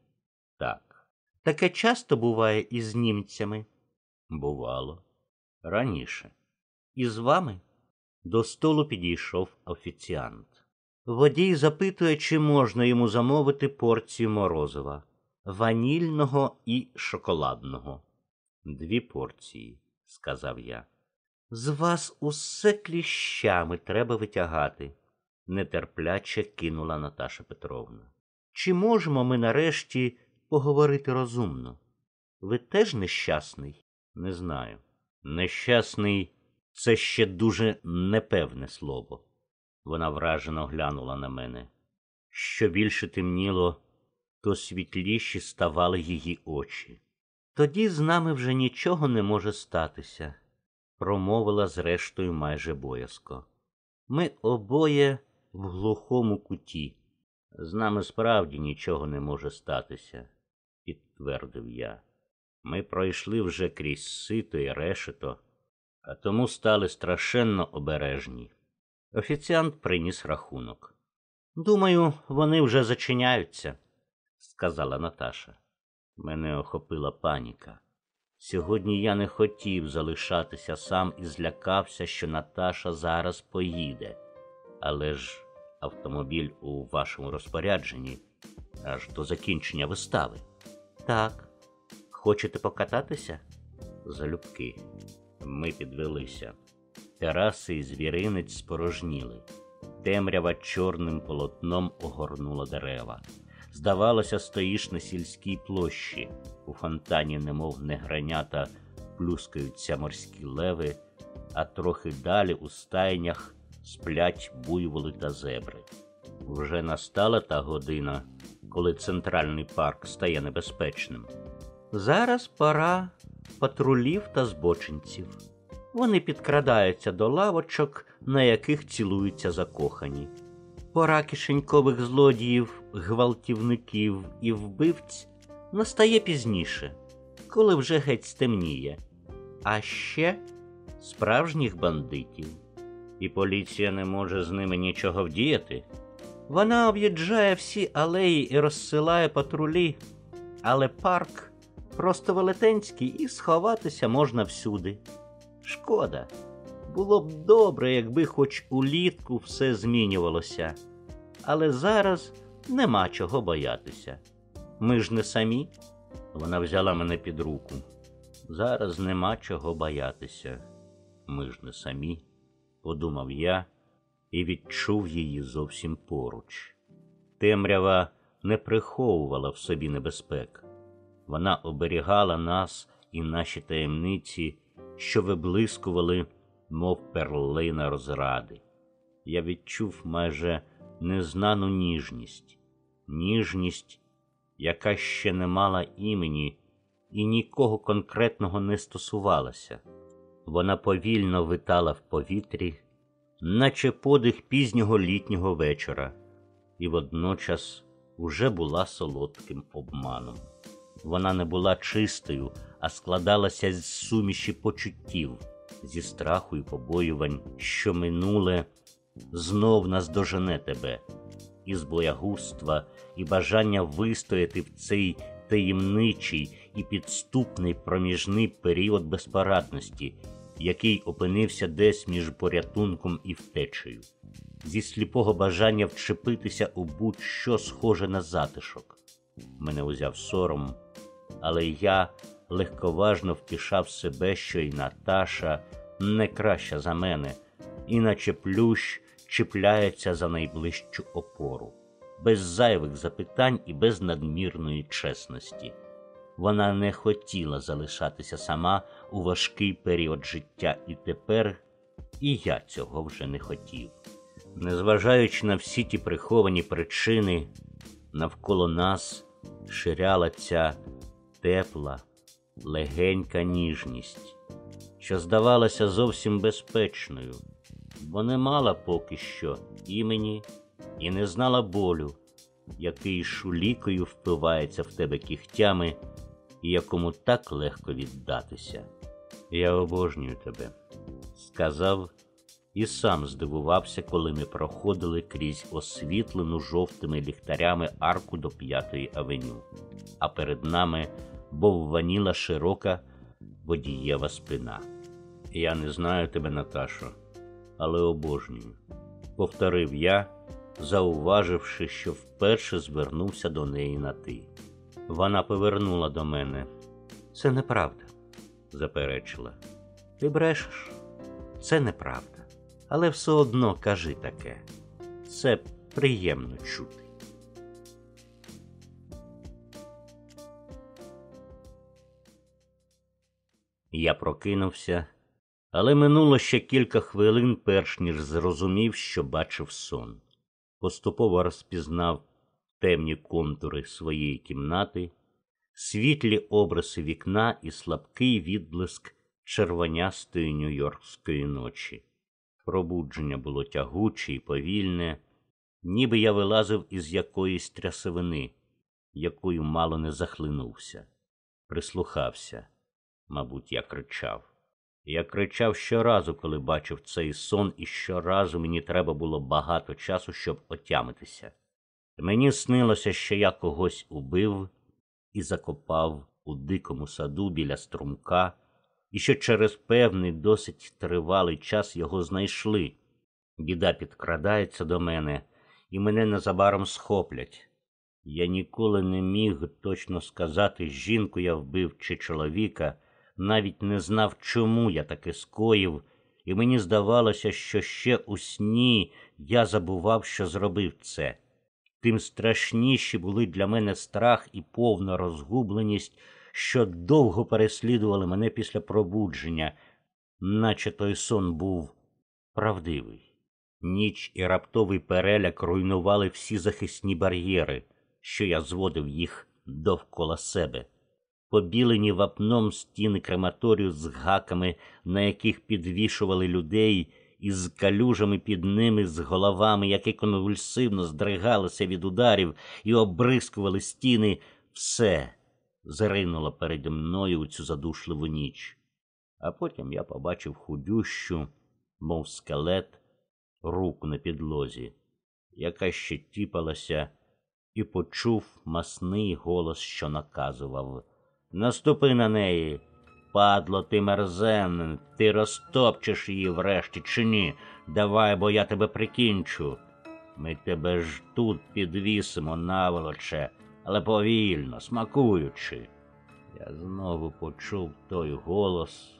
Speaker 1: Так. Таке часто буває із німцями. Бувало. Раніше. І з вами до столу підійшов офіціант. Водій запитує, чи можна йому замовити порцію морозива ванільного і шоколадного. Дві порції, сказав я. З вас усе кліщами треба витягати, нетерпляче кинула Наташа Петровна. Чи можемо ми нарешті поговорити розумно? Ви теж нещасний? Не знаю. Нещасний це ще дуже непевне слово. Вона вражено глянула на мене. Що більше темніло, то світліші ставали її очі. Тоді з нами вже нічого не може статися, промовила зрештою майже боязко. Ми обоє в глухому куті. З нами справді нічого не може статися, підтвердив я. Ми пройшли вже крізь сито і решето, а тому стали страшенно обережні. Офіціант приніс рахунок. Думаю, вони вже зачиняються, сказала Наташа. Мене охопила паніка. Сьогодні я не хотів залишатися сам і злякався, що Наташа зараз поїде. Але ж автомобіль у вашому розпорядженні аж до закінчення вистави. Так. Хочете покататися? Залюбки. Ми підвелися. Тераси і звіринець спорожніли. Темрява чорним полотном огорнула дерева. Здавалося, стоїш на сільській площі. У фонтані, немов негранята, плюскаються морські леви, а трохи далі у стайнях сплять буйволи та зебри. Вже настала та година, коли центральний парк стає небезпечним. Зараз пора патрулів та збочинців. Вони підкрадаються до лавочок, на яких цілуються закохані. Пора кишенькових злодіїв, гвалтівників і вбивць настає пізніше, коли вже геть стемніє, а ще справжніх бандитів, і поліція не може з ними нічого вдіяти. Вона об'їжджає всі алеї і розсилає патрулі, але парк просто велетенський і сховатися можна всюди. Шкода. Було б добре, якби хоч улітку все змінювалося, але зараз нема чого боятися. Ми ж не самі. Вона взяла мене під руку. Зараз нема чого боятися. Ми ж не самі, подумав я і відчув її зовсім поруч. Темрява не приховувала в собі небезпек. Вона оберігала нас і наші таємниці, що виблискували, мов перлина розради. Я відчув майже незнану ніжність, ніжність, яка ще не мала імені і нікого конкретного не стосувалася. Вона повільно витала в повітрі, наче подих пізнього літнього вечора, і водночас уже була солодким обманом. Вона не була чистою, а складалася з суміші почуттів, зі страху і побоювань, що минуле знов наздожене тебе, із боягузтва і бажання вистояти в цей таємничий і підступний проміжний період безпорадності, який опинився десь між порятунком і втечею, зі сліпого бажання вчепитися у будь-що схоже на затишок. Мене узяв сором, але я легковажно втішав себе, що й Наташа не краща за мене, іначе плющ чіпляється за найближчу опору, без зайвих запитань і без надмірної чесності. Вона не хотіла залишатися сама у важкий період життя і тепер, і я цього вже не хотів. Незважаючи на всі ті приховані причини, навколо нас ширяла ця тепла, легенька ніжність, що здавалася зовсім безпечною, бо не мала поки що імені і не знала болю, який шулікою впивається в тебе кігтями і якому так легко віддатися. Я обожнюю тебе, сказав і сам здивувався, коли ми проходили крізь освітлену жовтими ліхтарями арку до п'ятої авеню, а перед нами бовваніла широка водієва спина. Я не знаю тебе, Наташо, але обожнюю, повторив я, зауваживши, що вперше звернувся до неї на ти. Вона повернула до мене. Це неправда, заперечила. Ти брешеш? Це неправда. Але все одно кажи таке. Це приємно чути. Я прокинувся, але минуло ще кілька хвилин, перш ніж зрозумів, що бачив сон. Поступово розпізнав темні контури своєї кімнати, світлі обриси вікна і слабкий відблиск червонястої нью-йоркської ночі. Пробудження було тягуче і повільне, ніби я вилазив із якоїсь трясовини, якою мало не захлинувся, прислухався. Мабуть, я кричав. Я кричав щоразу, коли бачив цей сон, і щоразу мені треба було багато часу, щоб отямитися. Мені снилося, що я когось убив і закопав у дикому саду біля струмка, і що через певний досить тривалий час його знайшли. Біда підкрадається до мене, і мене незабаром схоплять. Я ніколи не міг точно сказати, жінку я вбив чи чоловіка навіть не знав, чому я таке скоїв, і мені здавалося, що ще у сні я забував, що зробив це. Тим страшніші були для мене страх і повна розгубленість, що довго переслідували мене після пробудження, наче той сон був правдивий. Ніч і раптовий переляк руйнували всі захисні бар'єри, що я зводив їх довкола себе побілені вапном стіни крематорію з гаками, на яких підвішували людей, із калюжами під ними, з головами, які конвульсивно здригалися від ударів і обрискували стіни, все зринуло переді мною у цю задушливу ніч. А потім я побачив худющу, мов скелет, руку на підлозі, яка ще тіпалася, і почув масний голос, що наказував. Наступи на неї. Падло, ти мерзенний, ти розтопчеш її врешті, чи ні? Давай, бо я тебе прикінчу. Ми тебе ж тут підвісимо наволоче, але повільно, смакуючи. Я знову почув той голос,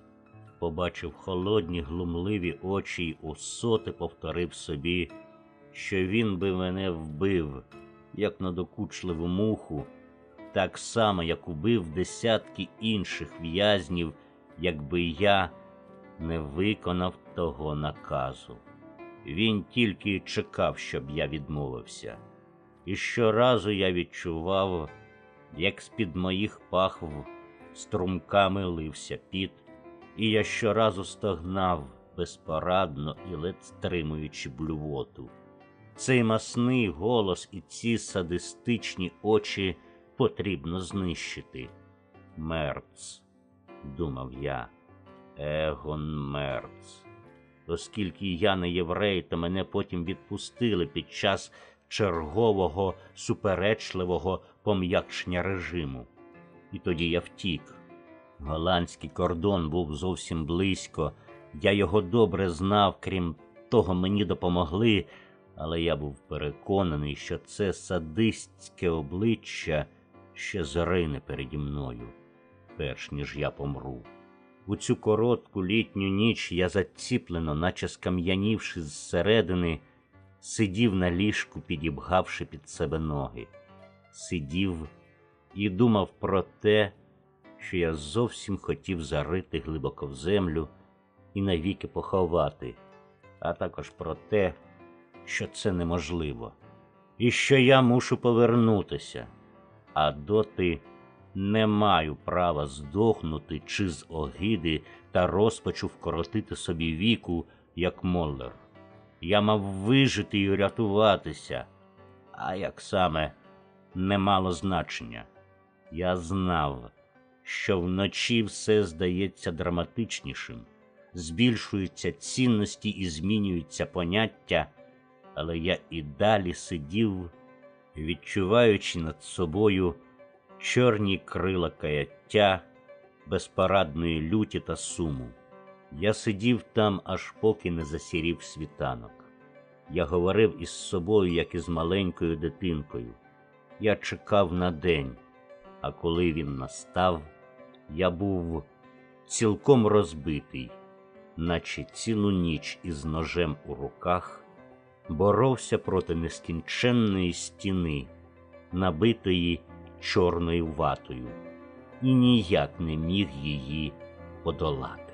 Speaker 1: побачив холодні глумливі очі й усоти повторив собі, що він би мене вбив, як надокучливу муху так само, як убив десятки інших в'язнів, якби я не виконав того наказу. Він тільки чекав, щоб я відмовився. І щоразу я відчував, як з-під моїх пахв струмками лився піт, і я щоразу стогнав безпорадно і ледь стримуючи блювоту. Цей масний голос і ці садистичні очі потрібно знищити. Мерц, думав я, Егон Мерц. Оскільки я не єврей, то мене потім відпустили під час чергового суперечливого пом'якшення режиму. І тоді я втік. Голландський кордон був зовсім близько, я його добре знав, крім того, мені допомогли, але я був переконаний, що це садистське обличчя ще зарине переді мною, перш ніж я помру. У цю коротку літню ніч я заціплено, наче скам'янівши зсередини, сидів на ліжку, підібгавши під себе ноги, сидів і думав про те, що я зовсім хотів зарити глибоко в землю і навіки поховати, а також про те, що це неможливо, і що я мушу повернутися а доти не маю права здохнути чи з огиди та розпачу вкоротити собі віку, як Моллер. Я мав вижити і рятуватися, а як саме не мало значення. Я знав, що вночі все здається драматичнішим, збільшуються цінності і змінюються поняття, але я і далі сидів відчуваючи над собою чорні крила каяття, безпарадної люті та суму. Я сидів там, аж поки не засірів світанок. Я говорив із собою, як із маленькою дитинкою. Я чекав на день, а коли він настав, я був цілком розбитий, наче цілу ніч із ножем у руках боровся проти нескінченної стіни, набитої чорною ватою, і ніяк не міг її подолати.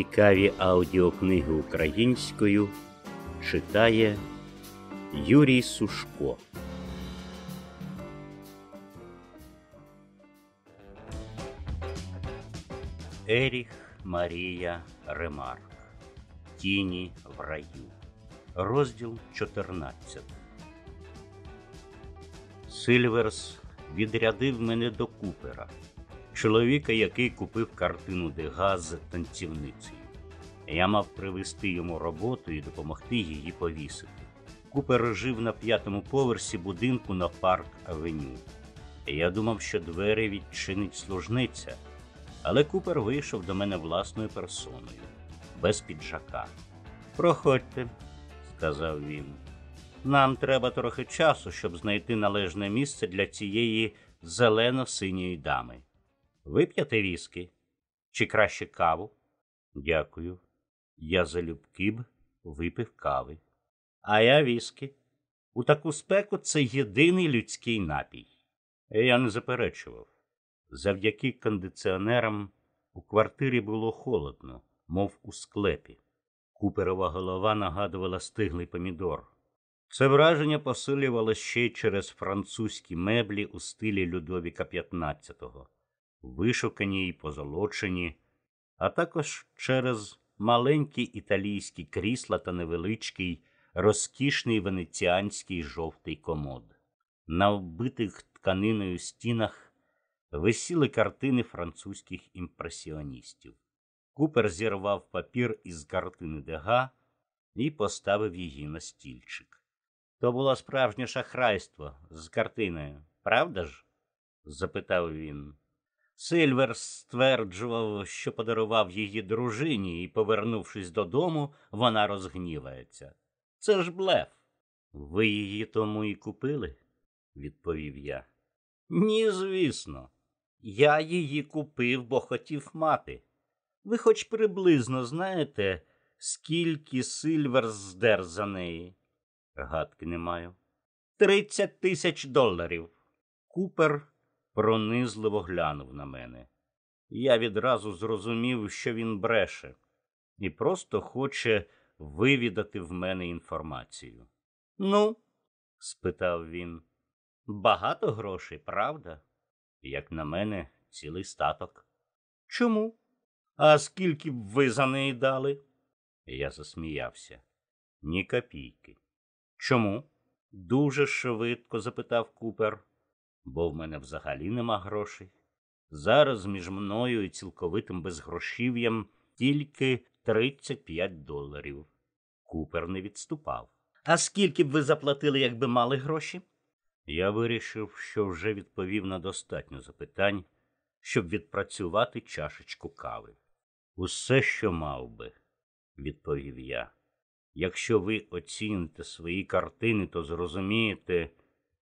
Speaker 1: Цікаві аудіокниги українською читає Юрій Сушко. Еріх Марія Ремарк. Тіні в раю. Розділ 14. Сильверс відрядив мене до Купера, чоловіка, який купив картину Дега з танцівницею. Я мав привезти йому роботу і допомогти її повісити. Купер жив на п'ятому поверсі будинку на парк Авеню. Я думав, що двері відчинить служниця, але Купер вийшов до мене власною персоною, без піджака. Проходьте, сказав він. Нам треба трохи часу, щоб знайти належне місце для цієї зелено-синьої дами. Вип'яте віскі? Чи краще каву? Дякую. Я залюбки б випив кави. А я віскі. У таку спеку це єдиний людський напій. Я не заперечував. Завдяки кондиціонерам у квартирі було холодно, мов у склепі. Куперова голова нагадувала стиглий помідор. Це враження посилювало ще й через французькі меблі у стилі Людовіка XV, вишукані й позолочені, а також через маленькі італійські крісла та невеличкий розкішний венеціанський жовтий комод. На вбитих тканиною стінах висіли картини французьких імпресіоністів. Купер зірвав папір із картини Дега і поставив її на стільчик. То було справжнє шахрайство з картиною, правда ж? запитав він. Сильвер стверджував, що подарував її дружині, і, повернувшись додому, вона розгнівається. Це ж блеф. Ви її тому і купили? відповів я. Ні, звісно. Я її купив, бо хотів мати. Ви хоч приблизно знаєте, скільки Сильвер здер за неї? Гадки не маю. Тридцять тисяч доларів. Купер пронизливо глянув на мене. Я відразу зрозумів, що він бреше, і просто хоче вивідати в мене інформацію. Ну, спитав він, багато грошей, правда? Як на мене, цілий статок. Чому? А скільки б ви за неї дали? Я засміявся. Ні копійки. Чому? Дуже швидко запитав Купер, бо в мене взагалі нема грошей. Зараз між мною і цілковитим безгрошів'ям тільки 35 доларів. Купер не відступав. А скільки б ви заплатили, якби мали гроші? Я вирішив, що вже відповів на достатньо запитань, щоб відпрацювати чашечку кави. Усе, що мав би, відповів я. Якщо ви оціните свої картини, то зрозумієте,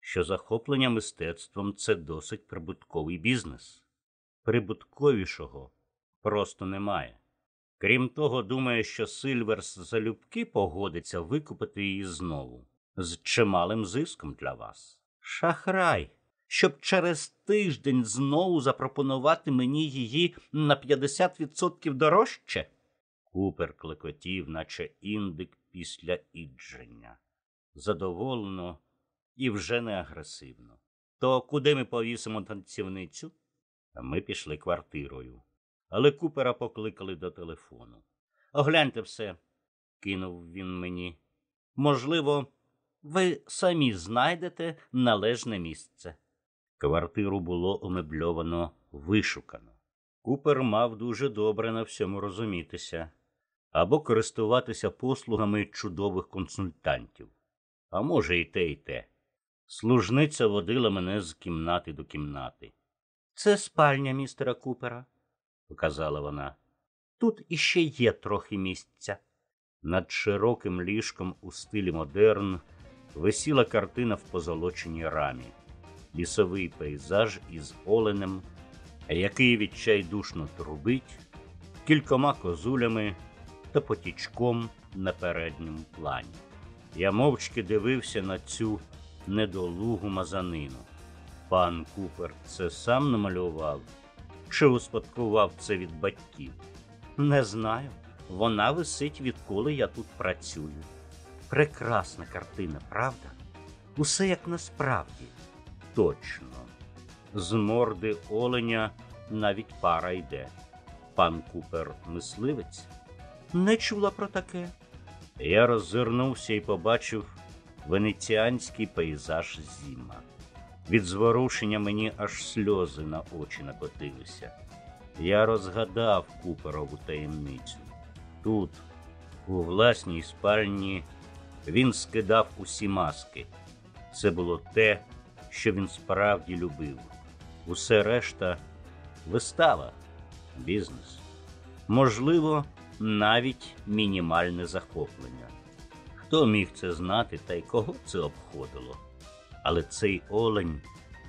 Speaker 1: що захоплення мистецтвом це досить прибутковий бізнес. Прибутковішого просто немає. Крім того, думаю, що Сильверс залюбки погодиться викупити її знову з чималим зиском для вас. Шахрай, щоб через тиждень знову запропонувати мені її на 50% дорожче. Купер клекотів, наче індик після ідження. Задоволено і вже не агресивно. То куди ми повісимо танцівницю? Ми пішли квартирою. Але Купера покликали до телефону. Огляньте все, кинув він мені. Можливо, ви самі знайдете належне місце. Квартиру було умебльовано вишукано. Купер мав дуже добре на всьому розумітися або користуватися послугами чудових консультантів, а може, і те, і те. Служниця водила мене з кімнати до кімнати. Це спальня містера Купера, показала вона. Тут іще є трохи місця. Над широким ліжком у стилі модерн висіла картина в позолоченій рамі, лісовий пейзаж із оленем, який відчайдушно трубить, кількома козулями та потічком на передньому плані. Я мовчки дивився на цю недолугу мазанину. Пан Купер це сам намалював чи успадкував це від батьків? Не знаю. Вона висить, відколи я тут працюю. Прекрасна картина, правда? Усе як насправді. Точно. З морди оленя навіть пара йде. Пан Купер мисливець? Не чула про таке. Я роззирнувся і побачив венеціанський пейзаж зіма. Від зворушення мені аж сльози на очі накотилися. Я розгадав Куперову таємницю. Тут, у власній спальні, він скидав усі маски. Це було те, що він справді любив. Усе решта вистава, бізнес. Можливо, навіть мінімальне захоплення. Хто міг це знати та й кого це обходило? Але цей олень,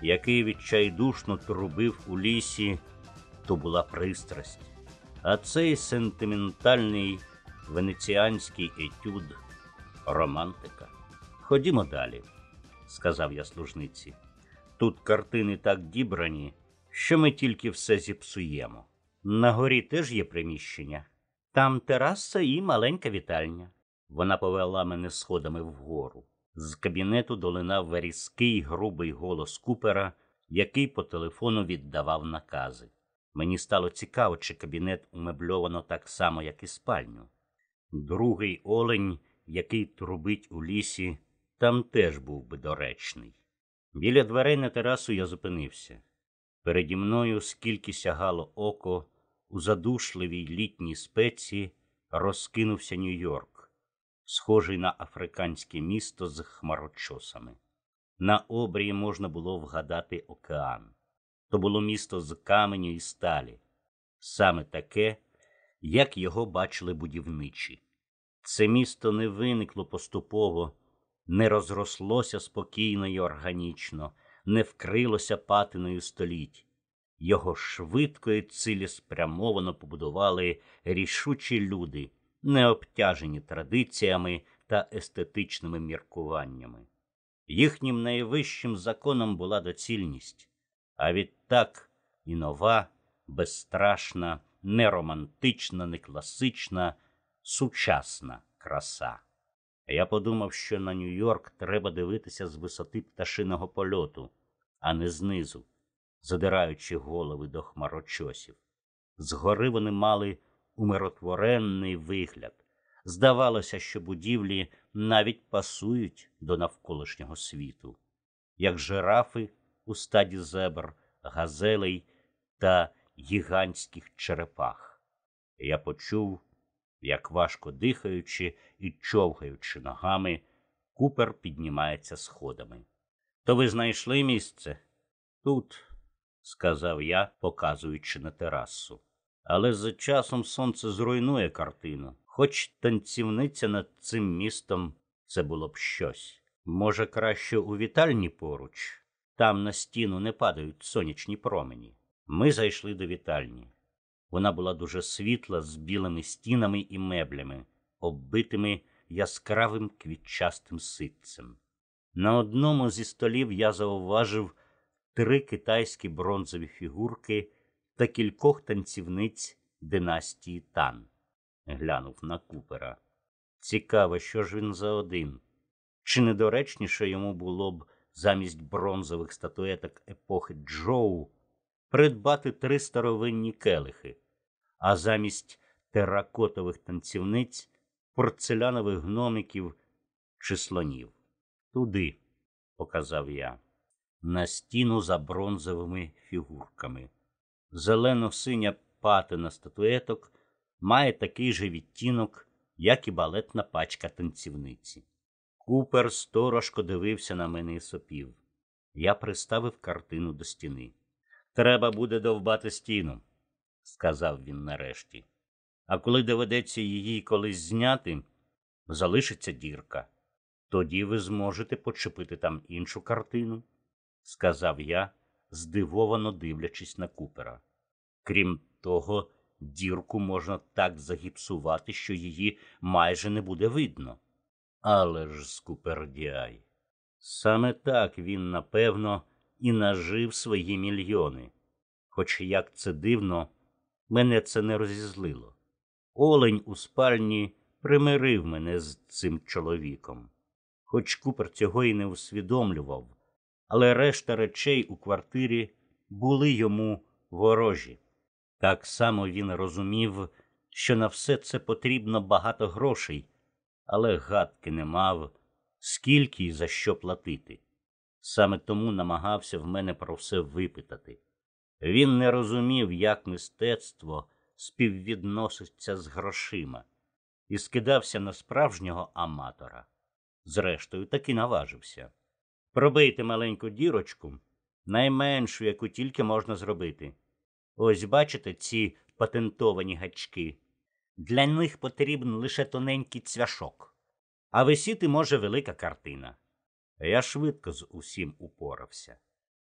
Speaker 1: який відчайдушно трубив у лісі, то була пристрасть. А цей сентиментальний венеціанський етюд романтика. Ходімо далі, сказав я служниці. Тут картини так дібрані, що ми тільки все зіпсуємо. На горі теж є приміщення. Там тераса і маленька вітальня. Вона повела мене сходами вгору. З кабінету долинав різкий грубий голос Купера, який по телефону віддавав накази. Мені стало цікаво, чи кабінет умебльовано так само, як і спальню. Другий олень, який трубить у лісі, там теж був би доречний. Біля дверей на терасу я зупинився. Переді мною, скільки сягало око, у задушливій літній спеці розкинувся Нью-Йорк, схожий на африканське місто з хмарочосами. На обрії можна було вгадати океан. То було місто з каменю і сталі, саме таке, як його бачили будівничі. Це місто не виникло поступово, не розрослося спокійно й органічно, не вкрилося патиною століть. Його швидко і цілеспрямовано побудували рішучі люди, не обтяжені традиціями та естетичними міркуваннями. Їхнім найвищим законом була доцільність, а відтак і нова, безстрашна, не романтична, не класична, сучасна краса. Я подумав, що на Нью-Йорк треба дивитися з висоти пташиного польоту, а не знизу, задираючи голови до хмарочосів. Згори вони мали умиротворений вигляд. Здавалося, що будівлі навіть пасують до навколишнього світу, як жирафи у стаді зебр, газелей та гігантських черепах. Я почув, як важко дихаючи і човгаючи ногами, купер піднімається сходами. То ви знайшли місце? Тут, сказав я, показуючи на терасу. Але за часом сонце зруйнує картину, хоч танцівниця над цим містом це було б щось. Може, краще у вітальні поруч, там на стіну не падають сонячні промені. Ми зайшли до вітальні. Вона була дуже світла, з білими стінами і меблями, оббитими яскравим квітчастим ситцем. На одному зі столів я зауважив три китайські бронзові фігурки та кількох танцівниць династії Тан. Глянув на купера. Цікаво, що ж він за один. Чи недоречніше йому було б замість бронзових статуеток епохи Джоу придбати три старовинні келихи, а замість теракотових танцівниць порцелянових гномиків чи слонів. Туди, показав я, на стіну за бронзовими фігурками. Зелено-синя патина статуеток має такий же відтінок, як і балетна пачка танцівниці. Купер сторожко дивився на мене і сопів. Я приставив картину до стіни. Треба буде довбати стіну, сказав він нарешті. А коли доведеться її колись зняти, залишиться дірка. Тоді ви зможете почепити там іншу картину, сказав я, здивовано дивлячись на купера. Крім того, дірку можна так загіпсувати, що її майже не буде видно. Але ж скупердяй. Саме так він, напевно, і нажив свої мільйони. Хоч як це дивно, мене це не розізлило. Олень у спальні примирив мене з цим чоловіком. Хоч купер цього і не усвідомлював, але решта речей у квартирі були йому ворожі. Так само він розумів, що на все це потрібно багато грошей, але гадки не мав, скільки і за що платити. Саме тому намагався в мене про все випитати. Він не розумів, як мистецтво співвідноситься з грошима, і скидався на справжнього аматора. Зрештою, таки наважився. Пробийте маленьку дірочку, найменшу, яку тільки можна зробити. Ось бачите ці патентовані гачки. Для них потрібен лише тоненький цвяшок, а висіти може велика картина. Я швидко з усім упорався.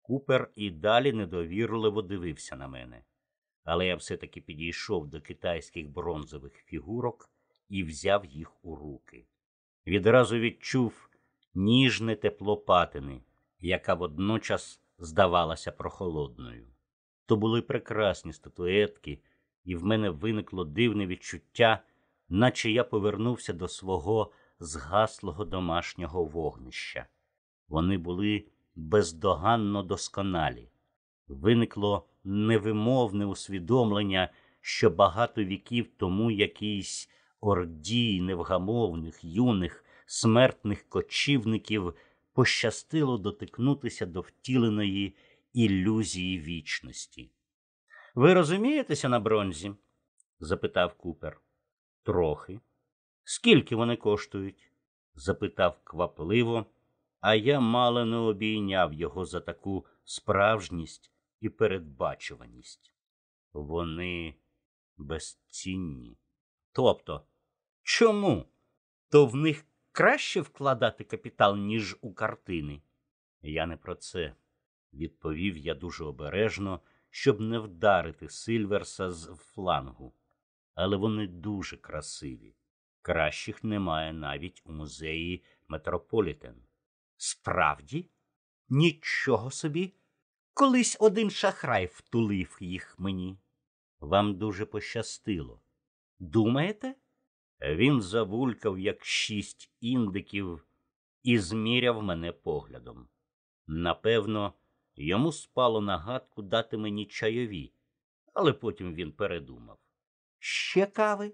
Speaker 1: Купер і далі недовірливо дивився на мене, але я все-таки підійшов до китайських бронзових фігурок і взяв їх у руки. Відразу відчув ніжне тепло патини, яка водночас здавалася прохолодною. То були прекрасні статуетки, і в мене виникло дивне відчуття, наче я повернувся до свого згаслого домашнього вогнища. Вони були бездоганно досконалі. Виникло невимовне усвідомлення, що багато віків тому якийсь ордій невгамовних, юних, смертних кочівників пощастило дотикнутися до втіленої ілюзії вічності. Ви розумієтеся на бронзі? запитав купер. Трохи. Скільки вони коштують? запитав квапливо, а я мало не обійняв його за таку справжність і передбачуваність. Вони безцінні. Тобто, чому? То в них краще вкладати капітал, ніж у картини? Я не про це, відповів я дуже обережно, щоб не вдарити Сильверса з флангу. Але вони дуже красиві. Кращих немає навіть у музеї Метрополітен. Справді? Нічого собі. Колись один шахрай втулив їх мені. Вам дуже пощастило. Думаєте? Він завулькав, як шість індиків, і зміряв мене поглядом. Напевно, йому спало на гадку дати мені чайові, але потім він передумав. Ще кави?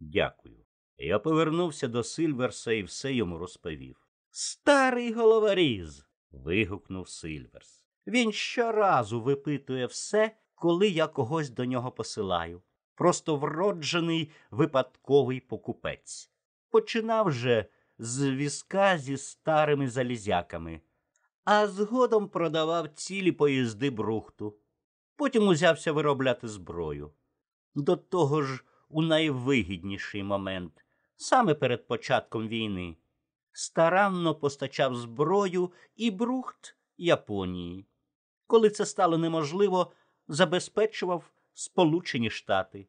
Speaker 1: Дякую. Я повернувся до Сильверса і все йому розповів. Старий головоріз. вигукнув Сильверс. Він щоразу випитує все, коли я когось до нього посилаю. Просто вроджений випадковий покупець. Починав же з візка зі старими залізяками, а згодом продавав цілі поїзди брухту. Потім узявся виробляти зброю. До того ж, у найвигідніший момент, саме перед початком війни, старанно постачав зброю і брухт Японії. Коли це стало неможливо, забезпечував Сполучені Штати.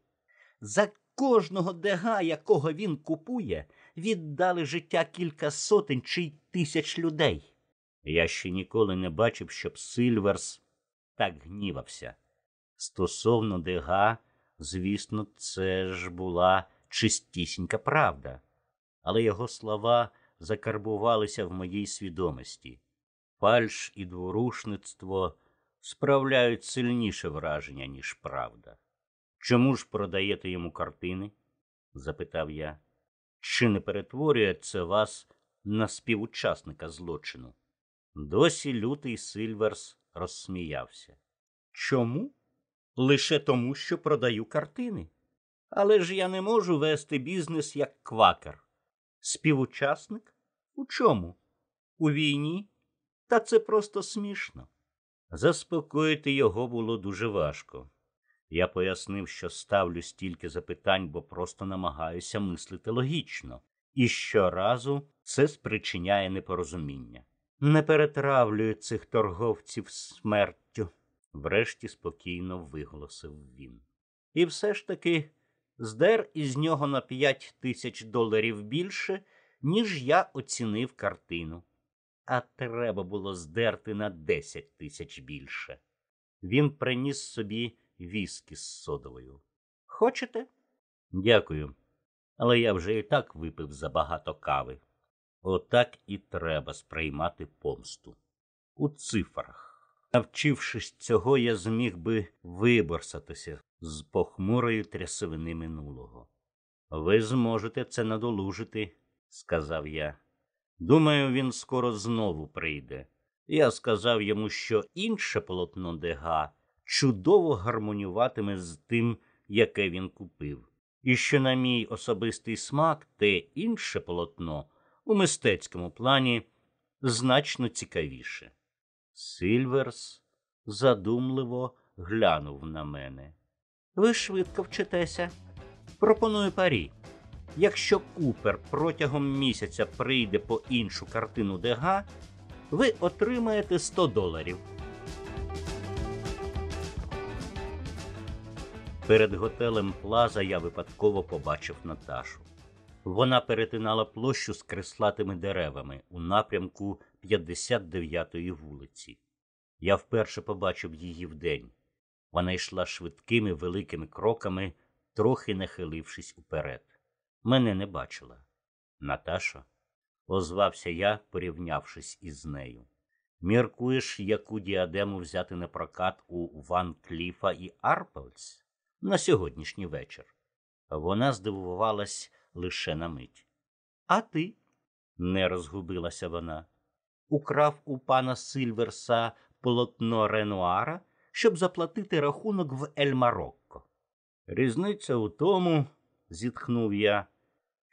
Speaker 1: За кожного дега, якого він купує, віддали життя кілька сотень чи й тисяч людей. Я ще ніколи не бачив, щоб Сильверс так гнівався. Стосовно дега, звісно, це ж була чистісінька правда, але його слова закарбувалися в моїй свідомості. Фальш і дворушництво справляють сильніше враження, ніж правда. Чому ж продаєте йому картини? запитав я. Чи не перетворює це вас на співучасника злочину? Досі лютий Сильверс розсміявся. Чому? лише тому, що продаю картини. Але ж я не можу вести бізнес як квакер. Співучасник? У чому? У війні? Та це просто смішно. Заспокоїти його було дуже важко. Я пояснив, що ставлю стільки запитань, бо просто намагаюся мислити логічно, і щоразу це спричиняє непорозуміння. Не перетравлюю цих торговців смертю, врешті спокійно виголосив він. І все ж таки здер із нього на п'ять тисяч доларів більше, ніж я оцінив картину. А треба було здерти на десять тисяч більше. Він приніс собі віскі з содовою. Хочете? Дякую. Але я вже і так випив забагато кави. Отак і треба сприймати помсту. У цифрах. Навчившись цього, я зміг би виборсатися з похмурої трясовини минулого. Ви зможете це надолужити, сказав я. Думаю, він скоро знову прийде. Я сказав йому, що інше полотно Дега чудово гармонюватиме з тим, яке він купив, і що, на мій особистий смак, те інше полотно у мистецькому плані значно цікавіше. Сильверс задумливо глянув на мене. Ви швидко вчитеся. Пропоную парі. Якщо Купер протягом місяця прийде по іншу картину Дега, ви отримаєте 100 доларів. Перед готелем Плаза я випадково побачив Наташу. Вона перетинала площу з креслатими деревами у напрямку 59-ї вулиці. Я вперше побачив її вдень. Вона йшла швидкими великими кроками, трохи нахилившись уперед. Мене не бачила. Наташо, озвався я, порівнявшись із нею. Міркуєш, яку діадему взяти на прокат у Ван Кліфа і Арпелц на сьогоднішній вечір? Вона здивувалась лише на мить. А ти? не розгубилася вона. Украв у пана Сильверса полотно Ренуара, щоб заплатити рахунок в Ель-Марокко. Різниця у тому, зітхнув я,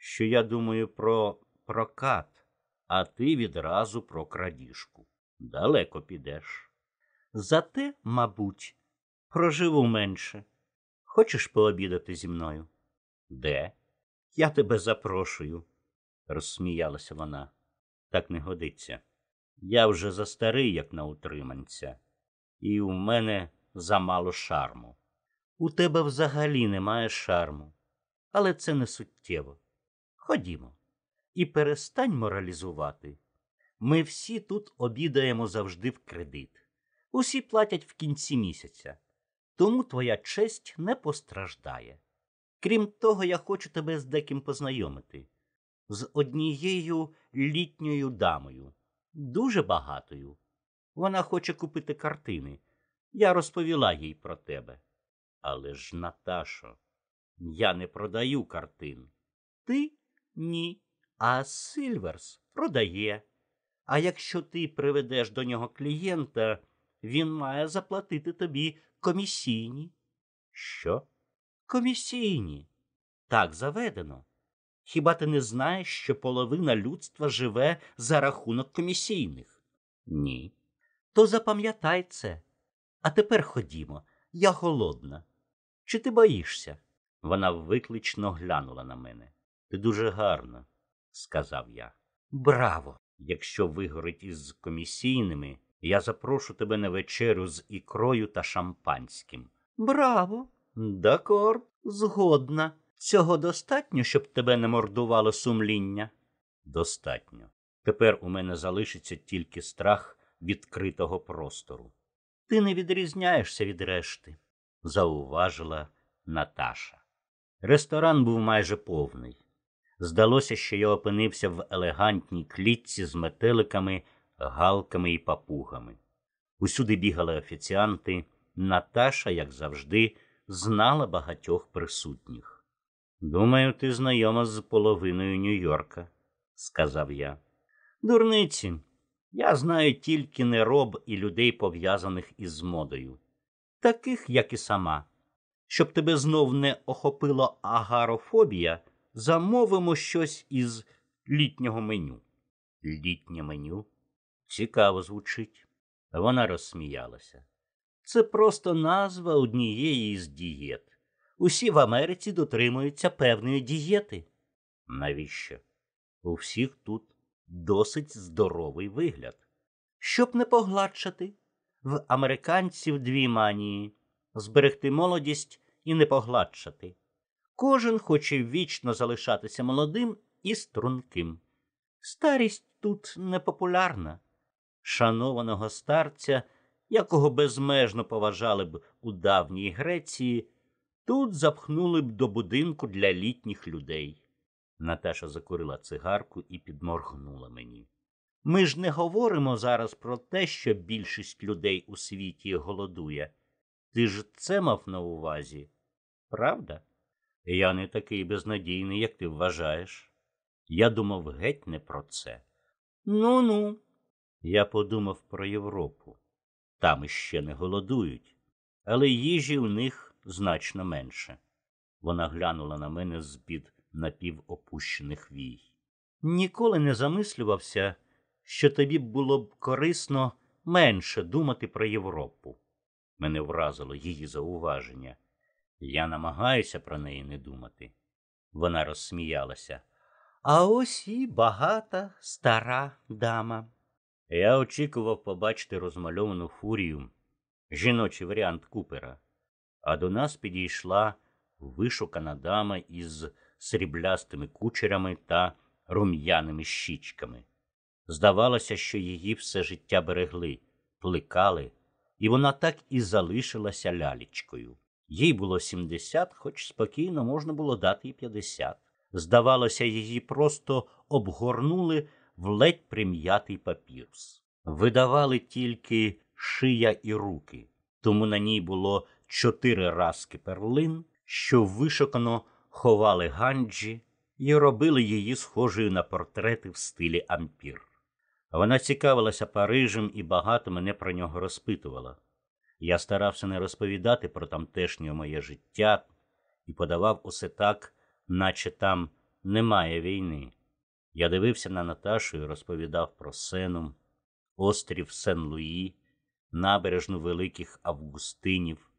Speaker 1: що я думаю про прокат, а ти відразу про крадіжку. Далеко підеш. Зате, мабуть, проживу менше. Хочеш пообідати зі мною? Де? Я тебе запрошую, розсміялася вона. Так не годиться. Я вже застарий, як на утриманця, і у мене замало шарму. У тебе взагалі немає шарму, але це не суттєво. Ходімо і перестань моралізувати. Ми всі тут обідаємо завжди в кредит. Усі платять в кінці місяця, тому твоя честь не постраждає. Крім того, я хочу тебе з деким познайомити, з однією літньою дамою, дуже багатою. Вона хоче купити картини. Я розповіла їй про тебе. Але ж, Наташо, я не продаю картин. Ти ні. А Сильверс продає. А якщо ти приведеш до нього клієнта, він має заплатити тобі комісійні. Що? Комісійні. Так заведено. Хіба ти не знаєш, що половина людства живе за рахунок комісійних? Ні. То запам'ятай це. А тепер ходімо, я голодна. Чи ти боїшся? Вона виклично глянула на мене. Ти дуже гарна, сказав я. Браво! Якщо вигорить із комісійними, я запрошу тебе на вечерю з ікрою та шампанським. Браво! Дакор, згодна. Цього достатньо, щоб тебе не мордувало сумління? Достатньо. Тепер у мене залишиться тільки страх відкритого простору. Ти не відрізняєшся від решти, зауважила Наташа. Ресторан був майже повний. Здалося, що я опинився в елегантній клітці з метеликами, галками і папугами. Усюди бігали офіціанти. Наташа, як завжди, знала багатьох присутніх. Думаю, ти знайома з половиною Нью-Йорка, сказав я. Дурниці, я знаю тільки нероб і людей, пов'язаних із модою. таких, як і сама. Щоб тебе знов не охопила агарофобія, замовимо щось із літнього меню. Літнє меню? Цікаво звучить. Вона розсміялася. Це просто назва однієї з дієт. Усі в Америці дотримуються певної дієти. Навіщо? У всіх тут досить здоровий вигляд. Щоб не погладшати, в американців дві манії зберегти молодість і не погладшати. Кожен хоче вічно залишатися молодим і струнким. Старість тут непопулярна. Шанованого старця, якого безмежно поважали б у давній Греції, тут запхнули б до будинку для літніх людей. Наташа закурила цигарку і підморгнула мені. Ми ж не говоримо зараз про те, що більшість людей у світі голодує. Ти ж це мав на увазі, правда? Я не такий безнадійний, як ти вважаєш. Я думав геть не про це. Ну ну. Я подумав про Європу. Там іще не голодують, але їжі у них значно менше. Вона глянула на мене з під напівопущених вій. Ніколи не замислювався, що тобі було б корисно менше думати про Європу. Мене вразило її зауваження. Я намагаюся про неї не думати. Вона розсміялася. А ось і багата стара дама. Я очікував побачити розмальовану фурію, жіночий варіант Купера, а до нас підійшла вишукана дама із сріблястими кучерями та рум'яними щічками. Здавалося, що її все життя берегли, плекали, і вона так і залишилася лялічкою. Їй було сімдесят, хоч спокійно можна було дати й п'ятдесят. Здавалося, її просто обгорнули в ледь прим'ятий папірус. Видавали тільки шия і руки, тому на ній було чотири разки перлин, що вишукано ховали ганджі і робили її схожою на портрети в стилі ампір. Вона цікавилася Парижем і багато мене про нього розпитувала. Я старався не розповідати про тамтешнє моє життя і подавав усе так, наче там немає війни. Я дивився на Наташу і розповідав про Сену, острів Сен-Луї, набережну Великих Августинів,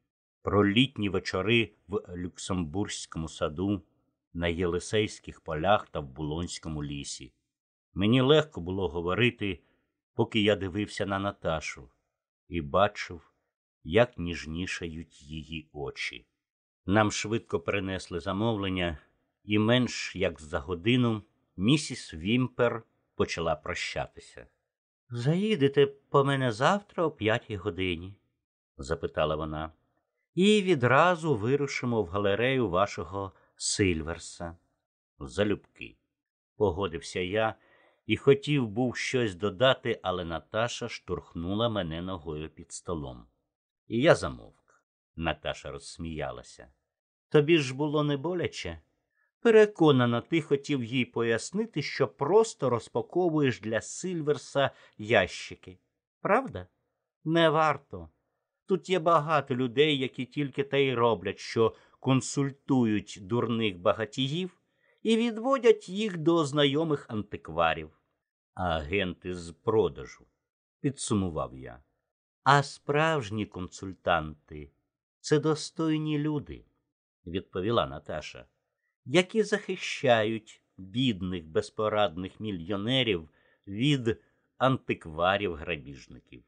Speaker 1: про літні вечори в Люксембурзькому саду, на Єлисейських полях та в Булонському лісі. Мені легко було говорити, поки я дивився на Наташу і бачив, як ніжнішають її очі. Нам швидко принесли замовлення, і менш як за годину місіс Вімпер почала прощатися. Заїдете по мене завтра о п'ятій годині? запитала вона, і відразу вирушимо в галерею вашого Сильверса. Залюбки, погодився я і хотів був щось додати, але Наташа штурхнула мене ногою під столом. І я замовк. Наташа розсміялася. Тобі ж було не боляче? Переконана, ти хотів їй пояснити, що просто розпаковуєш для Сильверса ящики. Правда? Не варто. Тут є багато людей, які тільки те й роблять, що консультують дурних багатіїв і відводять їх до знайомих антикварів. Агенти з продажу, підсумував я. А справжні консультанти це достойні люди, відповіла Наташа, які захищають бідних безпорадних мільйонерів від антикварів грабіжників.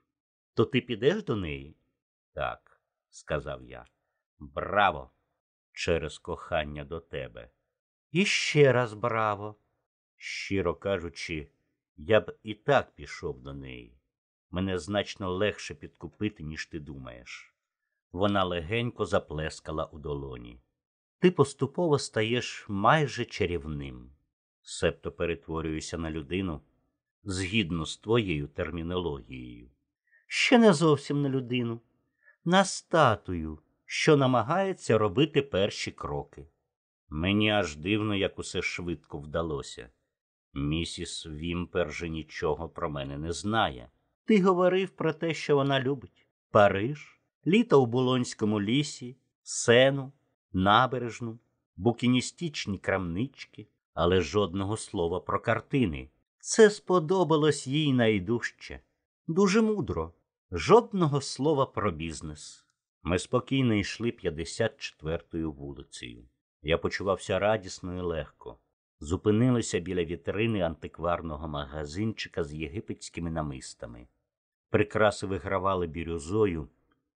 Speaker 1: То ти підеш до неї? Так, сказав я. Браво! Через кохання до тебе. І ще раз браво. Щиро кажучи, я б і так пішов до неї. Мене значно легше підкупити, ніж ти думаєш. Вона легенько заплескала у долоні. Ти поступово стаєш майже чарівним, себто перетворюєшся на людину згідно з твоєю термінологією. Ще не зовсім на людину, на статую, що намагається робити перші кроки. Мені аж дивно, як усе швидко вдалося. Місіс Вімпер же нічого про мене не знає. Ти говорив про те, що вона любить Париж, Літо у Болонському лісі, сену, набережну, букіністічні крамнички, але жодного слова про картини. Це сподобалось їй найдужче. Дуже мудро, жодного слова про бізнес. Ми спокійно йшли 54-ю вулицею. Я почувався радісно і легко. Зупинилися біля вітрини антикварного магазинчика з єгипетськими намистами. Прикраси вигравали бірюзою,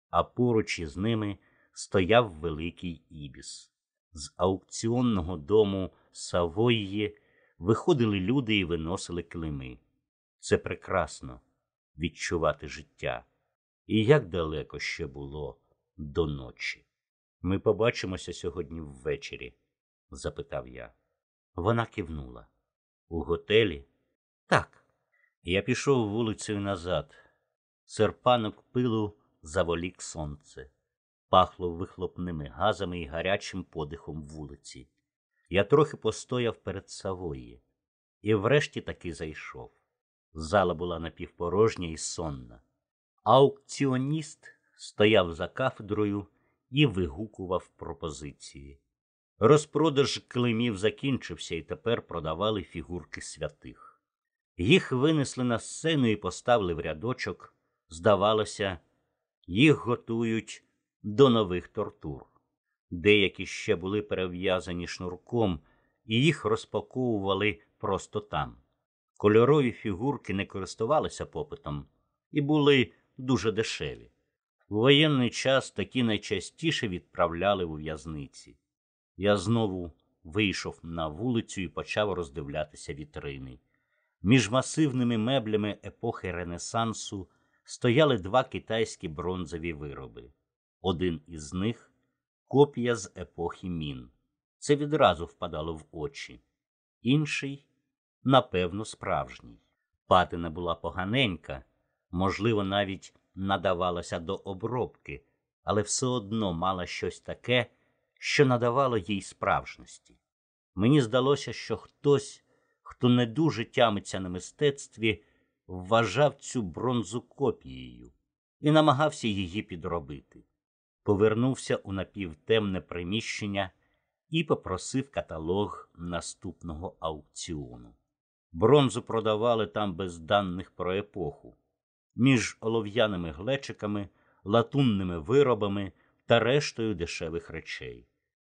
Speaker 1: а поруч із ними стояв великий ібіс. З аукціонного дому Савої виходили люди і виносили килими. Це прекрасно відчувати життя. І як далеко ще було до ночі. Ми побачимося сьогодні ввечері? запитав я. Вона кивнула. У готелі? Так. Я пішов вулицею назад. Серпанок пилу заволік сонце, пахло вихлопними газами і гарячим подихом вулиці. Я трохи постояв перед Савої і врешті таки зайшов. Зала була напівпорожня і сонна. Аукціоніст стояв за кафедрою і вигукував пропозиції. Розпродаж клеймів закінчився і тепер продавали фігурки святих. Їх винесли на сцену і поставили в рядочок. Здавалося, їх готують до нових тортур. Деякі ще були перев'язані шнурком, і їх розпаковували просто там. Кольорові фігурки не користувалися попитом і були дуже дешеві. В воєнний час такі найчастіше відправляли у в'язниці. Я знову вийшов на вулицю і почав роздивлятися вітрини. Між масивними меблями епохи Ренесансу стояли два китайські бронзові вироби. Один із них копія з епохи мін. Це відразу впадало в очі. Інший, напевно, справжній. Патина була поганенька, можливо, навіть надавалася до обробки, але все одно мала щось таке, що надавало їй справжності. Мені здалося, що хтось, хто не дуже тямиться на мистецтві, вважав цю бронзу копією і намагався її підробити. Повернувся у напівтемне приміщення і попросив каталог наступного аукціону. Бронзу продавали там без даних про епоху, між олов'яними глечиками, латунними виробами та рештою дешевих речей.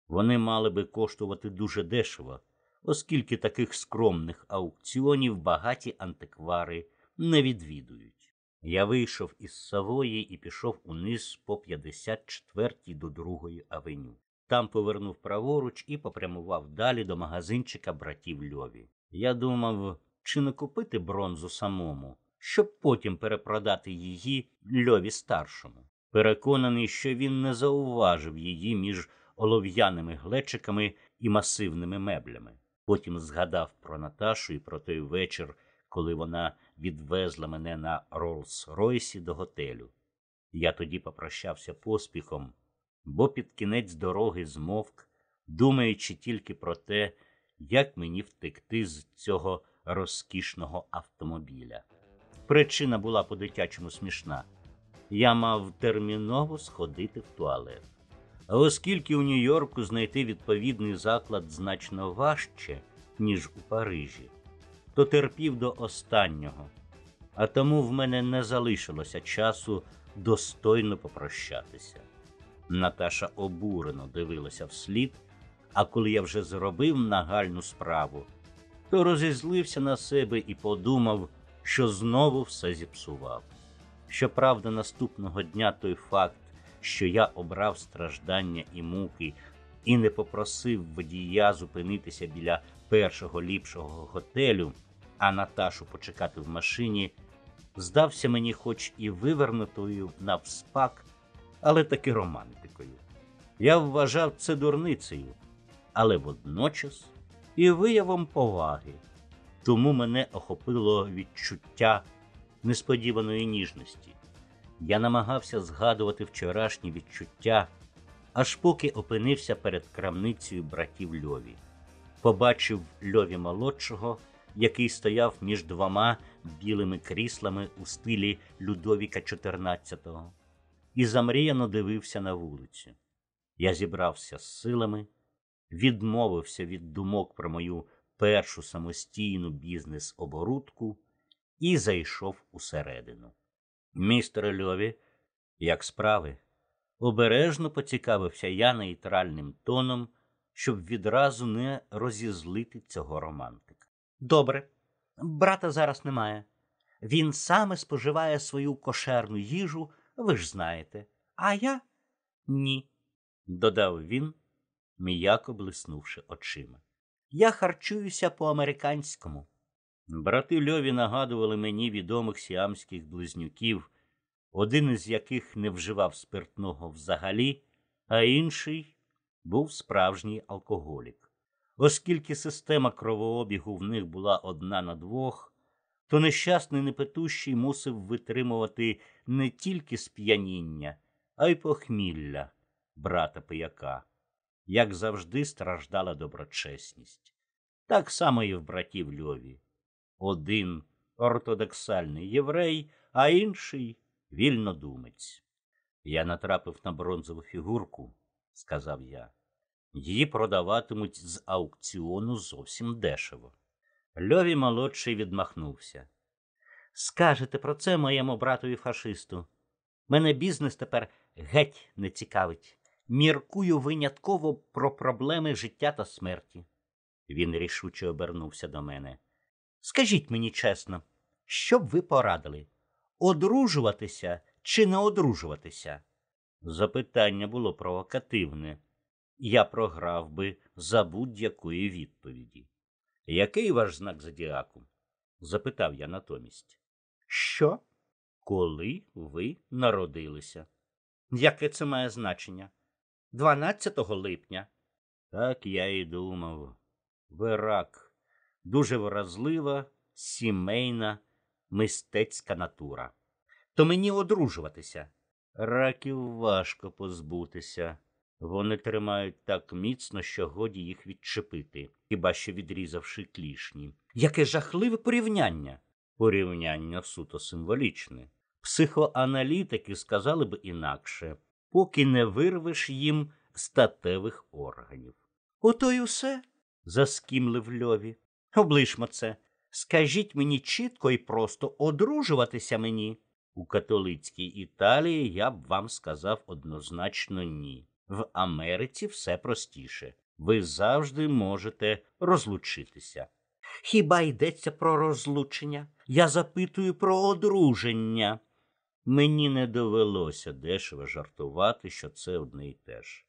Speaker 1: Вони мали би коштувати дуже дешево, оскільки таких скромних аукціонів багаті антиквари не відвідують. Я вийшов із Савої і пішов униз по 54-й до другої авеню. Там повернув праворуч і попрямував далі до магазинчика братів Льові. Я думав, чи не купити бронзу самому, щоб потім перепродати її Льові старшому. Переконаний, що він не зауважив її між олов'яними глечиками і масивними меблями. Потім згадав про Наташу і про той вечір, коли вона відвезла мене на Роллс-Ройсі до готелю. Я тоді попрощався поспіхом, бо під кінець дороги змовк, думаючи тільки про те, як мені втекти з цього розкішного автомобіля. Причина була по-дитячому смішна. Я мав терміново сходити в туалет. А оскільки у Нью-Йорку знайти відповідний заклад значно важче, ніж у Парижі, то терпів до останнього, а тому в мене не залишилося часу достойно попрощатися. Наташа обурено дивилася вслід, а коли я вже зробив нагальну справу, то розізлився на себе і подумав, що знову все зіпсував. Щоправда, наступного дня той факт, що я обрав страждання і муки і не попросив водія зупинитися біля першого ліпшого готелю, а Наташу почекати в машині, здався мені, хоч і вивернутою навспак, але таки романтикою. Я вважав це дурницею, але водночас і виявом поваги. Тому мене охопило відчуття несподіваної ніжності. Я намагався згадувати вчорашні відчуття, аж поки опинився перед крамницею братів Льові. Побачив Льові молодшого, який стояв між двома білими кріслами у стилі Людовіка XIV. і замріяно дивився на вулицю. Я зібрався з силами, відмовився від думок про мою першу самостійну бізнес-оборудку і зайшов усередину. Містер Льові, як справи, обережно поцікавився я нейтральним тоном, щоб відразу не розізлити цього романтика. Добре, брата зараз немає. Він саме споживає свою кошерну їжу, ви ж знаєте, а я ні, додав він, м'яко блиснувши очима. Я харчуюся по-американському. Брати Льові нагадували мені відомих сіамських близнюків, один із яких не вживав спиртного взагалі, а інший був справжній алкоголік. Оскільки система кровообігу в них була одна на двох, то нещасний непетущий мусив витримувати не тільки сп'яніння, а й похмілля брата пияка. Як завжди, страждала доброчесність. Так само і в братів Льові. Один ортодоксальний єврей, а інший вільнодумець. Я натрапив на бронзову фігурку, сказав я. Її продаватимуть з аукціону зовсім дешево. Льові молодший відмахнувся. Скажете про це моєму братові фашисту. Мене бізнес тепер геть не цікавить. Міркую винятково про проблеми життя та смерті. Він рішуче обернувся до мене. Скажіть мені чесно, що б ви порадили? Одружуватися чи не одружуватися? Запитання було провокативне. Я програв би за будь-якої відповіді. Який ваш знак зодіаку? запитав я натомість. Що? Коли ви народилися? Яке це має значення? 12 липня. Так я і думав. Ви рак, дуже вразлива, сімейна, мистецька натура. То мені одружуватися. Раків важко позбутися. Вони тримають так міцно, що годі їх відчепити, хіба що відрізавши клішні. Яке жахливе порівняння. Порівняння суто символічне. Психоаналітики сказали б інакше, поки не вирвеш їм статевих органів. Ото й усе, заскімлив Льові. Облишмо це. Скажіть мені чітко і просто одружуватися мені. У католицькій Італії я б вам сказав однозначно ні. В Америці все простіше. Ви завжди можете розлучитися. Хіба йдеться про розлучення? Я запитую про одруження. Мені не довелося дешево жартувати, що це одне й те ж.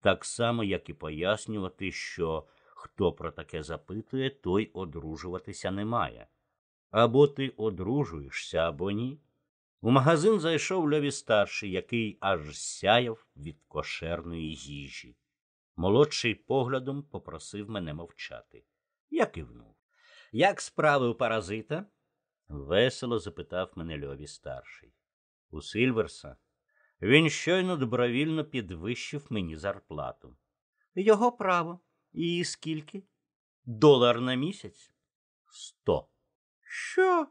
Speaker 1: Так само, як і пояснювати, що хто про таке запитує, той одружуватися не має. Або ти одружуєшся, або ні. У магазин зайшов Льові старший, який аж сяяв від кошерної їжі. Молодший поглядом попросив мене мовчати. Я кивнув. Як справи у паразита? весело запитав мене Льові старший. У Сильверса він щойно добровільно підвищив мені зарплату. Його право. І скільки? Долар на місяць? Сто. Що?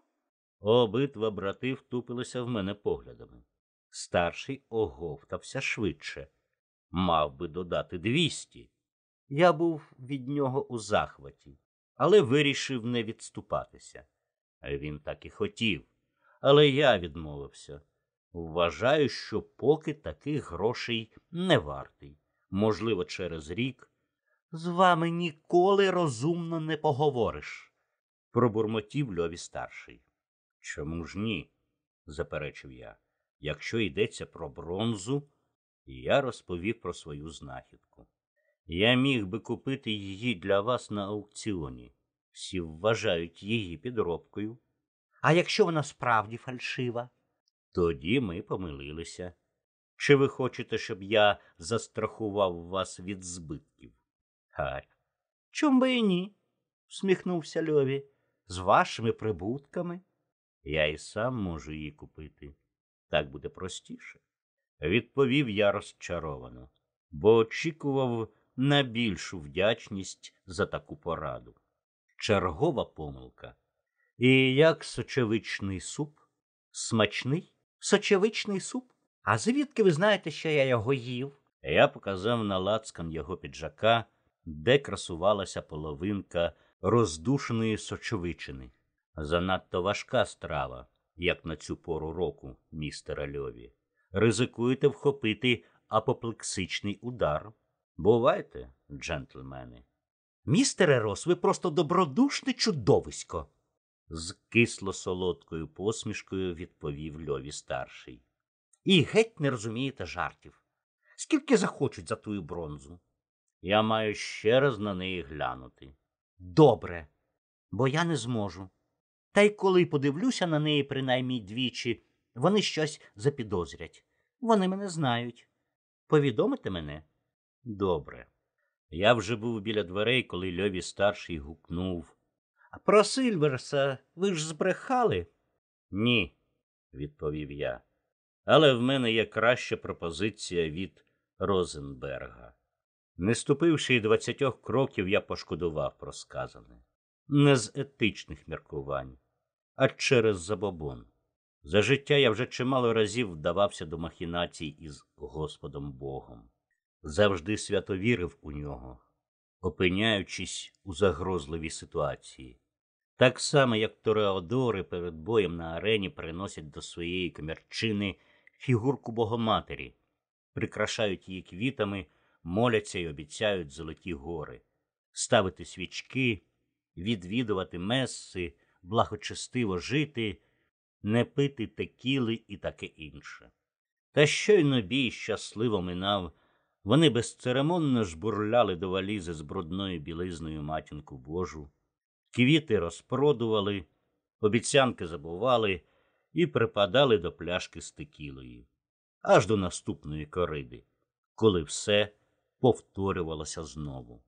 Speaker 1: Обидва брати втупилися в мене поглядами. Старший оговтався швидше, мав би додати двісті. Я був від нього у захваті, але вирішив не відступатися. Він так і хотів, але я відмовився. Вважаю, що поки таких грошей не вартий. Можливо, через рік. З вами ніколи розумно не поговориш, пробурмотів Льові старший. Чому ж ні? заперечив я. Якщо йдеться про бронзу, я розповів про свою знахідку. Я міг би купити її для вас на аукціоні. Всі вважають її підробкою. А якщо вона справді фальшива? Тоді ми помилилися. Чи ви хочете, щоб я застрахував вас від збитків? Гарь. Чом би і ні? всміхнувся Льові. З вашими прибутками. Я і сам можу її купити. Так буде простіше. Відповів я розчаровано, бо очікував на більшу вдячність за таку пораду. Чергова помилка. І як сочевичний суп? Смачний? Сочевичний суп?
Speaker 2: А звідки ви знаєте, що я його їв?
Speaker 1: Я показав на лацкан його піджака, де красувалася половинка роздушеної сочовичини. Занадто важка страва, як на цю пору року, містера Льові. Ризикуєте вхопити апоплексичний удар. Бувайте, джентльмени.
Speaker 2: Містере Рос, ви просто добродушне чудовисько.
Speaker 1: З кисло солодкою посмішкою відповів Льові старший.
Speaker 2: І геть не розумієте жартів. Скільки захочуть за тую бронзу?
Speaker 1: Я маю ще раз на неї глянути.
Speaker 2: Добре, бо я не зможу. Та й коли подивлюся на неї принаймні двічі, вони щось запідозрять. Вони мене знають. Повідомите мене?
Speaker 1: Добре. Я вже був біля дверей, коли Льові старший гукнув.
Speaker 2: А про Сильверса ви ж збрехали?
Speaker 1: Ні, відповів я. Але в мене є краща пропозиція від Розенберга. Не ступивши й двадцятьох кроків, я пошкодував про сказане. Не з етичних міркувань, а через забобон. За життя я вже чимало разів вдавався до махінацій із Господом Богом, завжди свято вірив у нього, опиняючись у загрозливій ситуації. Так само, як Тореодори перед боєм на арені приносять до своєї комірчини фігурку Богоматері, прикрашають її квітами, моляться й обіцяють золоті гори, ставити свічки, відвідувати месси, благочестиво жити, не пити текіли і таке інше. Та щойно бій щасливо минав, вони безцеремонно жбурляли до валізи з брудною білизною матінку Божу, квіти розпродували, обіцянки забували і припадали до пляшки з текілою, аж до наступної кориди, коли все повторювалося знову.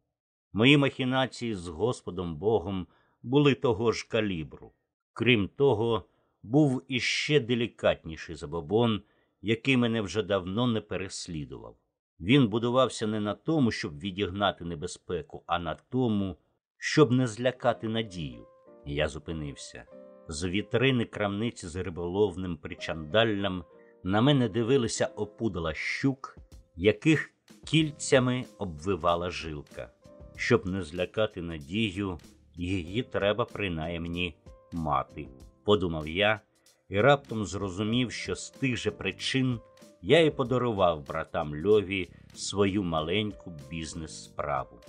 Speaker 1: Мої махінації з Господом Богом були того ж калібру. Крім того, був іще делікатніший забобон, який мене вже давно не переслідував. Він будувався не на тому, щоб відігнати небезпеку, а на тому, щоб не злякати надію. Я зупинився. З вітрини крамниці з риболовним причандаллям на мене дивилися опудала щук, яких кільцями обвивала жилка. Щоб не злякати надію, її треба принаймні мати, подумав я і раптом зрозумів, що з тих же причин я і подарував братам Льові свою маленьку бізнес-справу.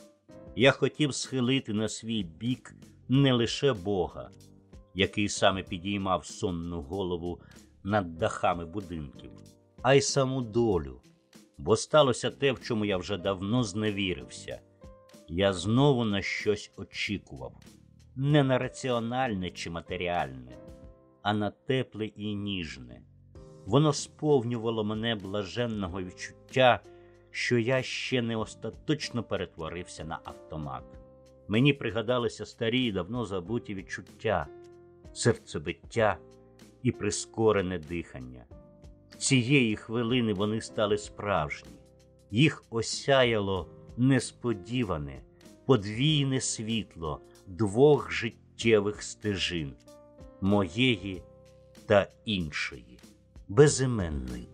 Speaker 1: Я хотів схилити на свій бік не лише Бога, який саме підіймав сонну голову над дахами будинків, а й саму долю, бо сталося те, в чому я вже давно зневірився. Я знову на щось очікував, не на раціональне чи матеріальне, а на тепле і ніжне. Воно сповнювало мене блаженного відчуття, що я ще не остаточно перетворився на автомат. Мені пригадалися старі і давно забуті відчуття, серцебиття і прискорене дихання. Цієї хвилини вони стали справжні, їх осяяло несподіване, подвійне світло двох життєвих стежин моєї та іншої, безіменної.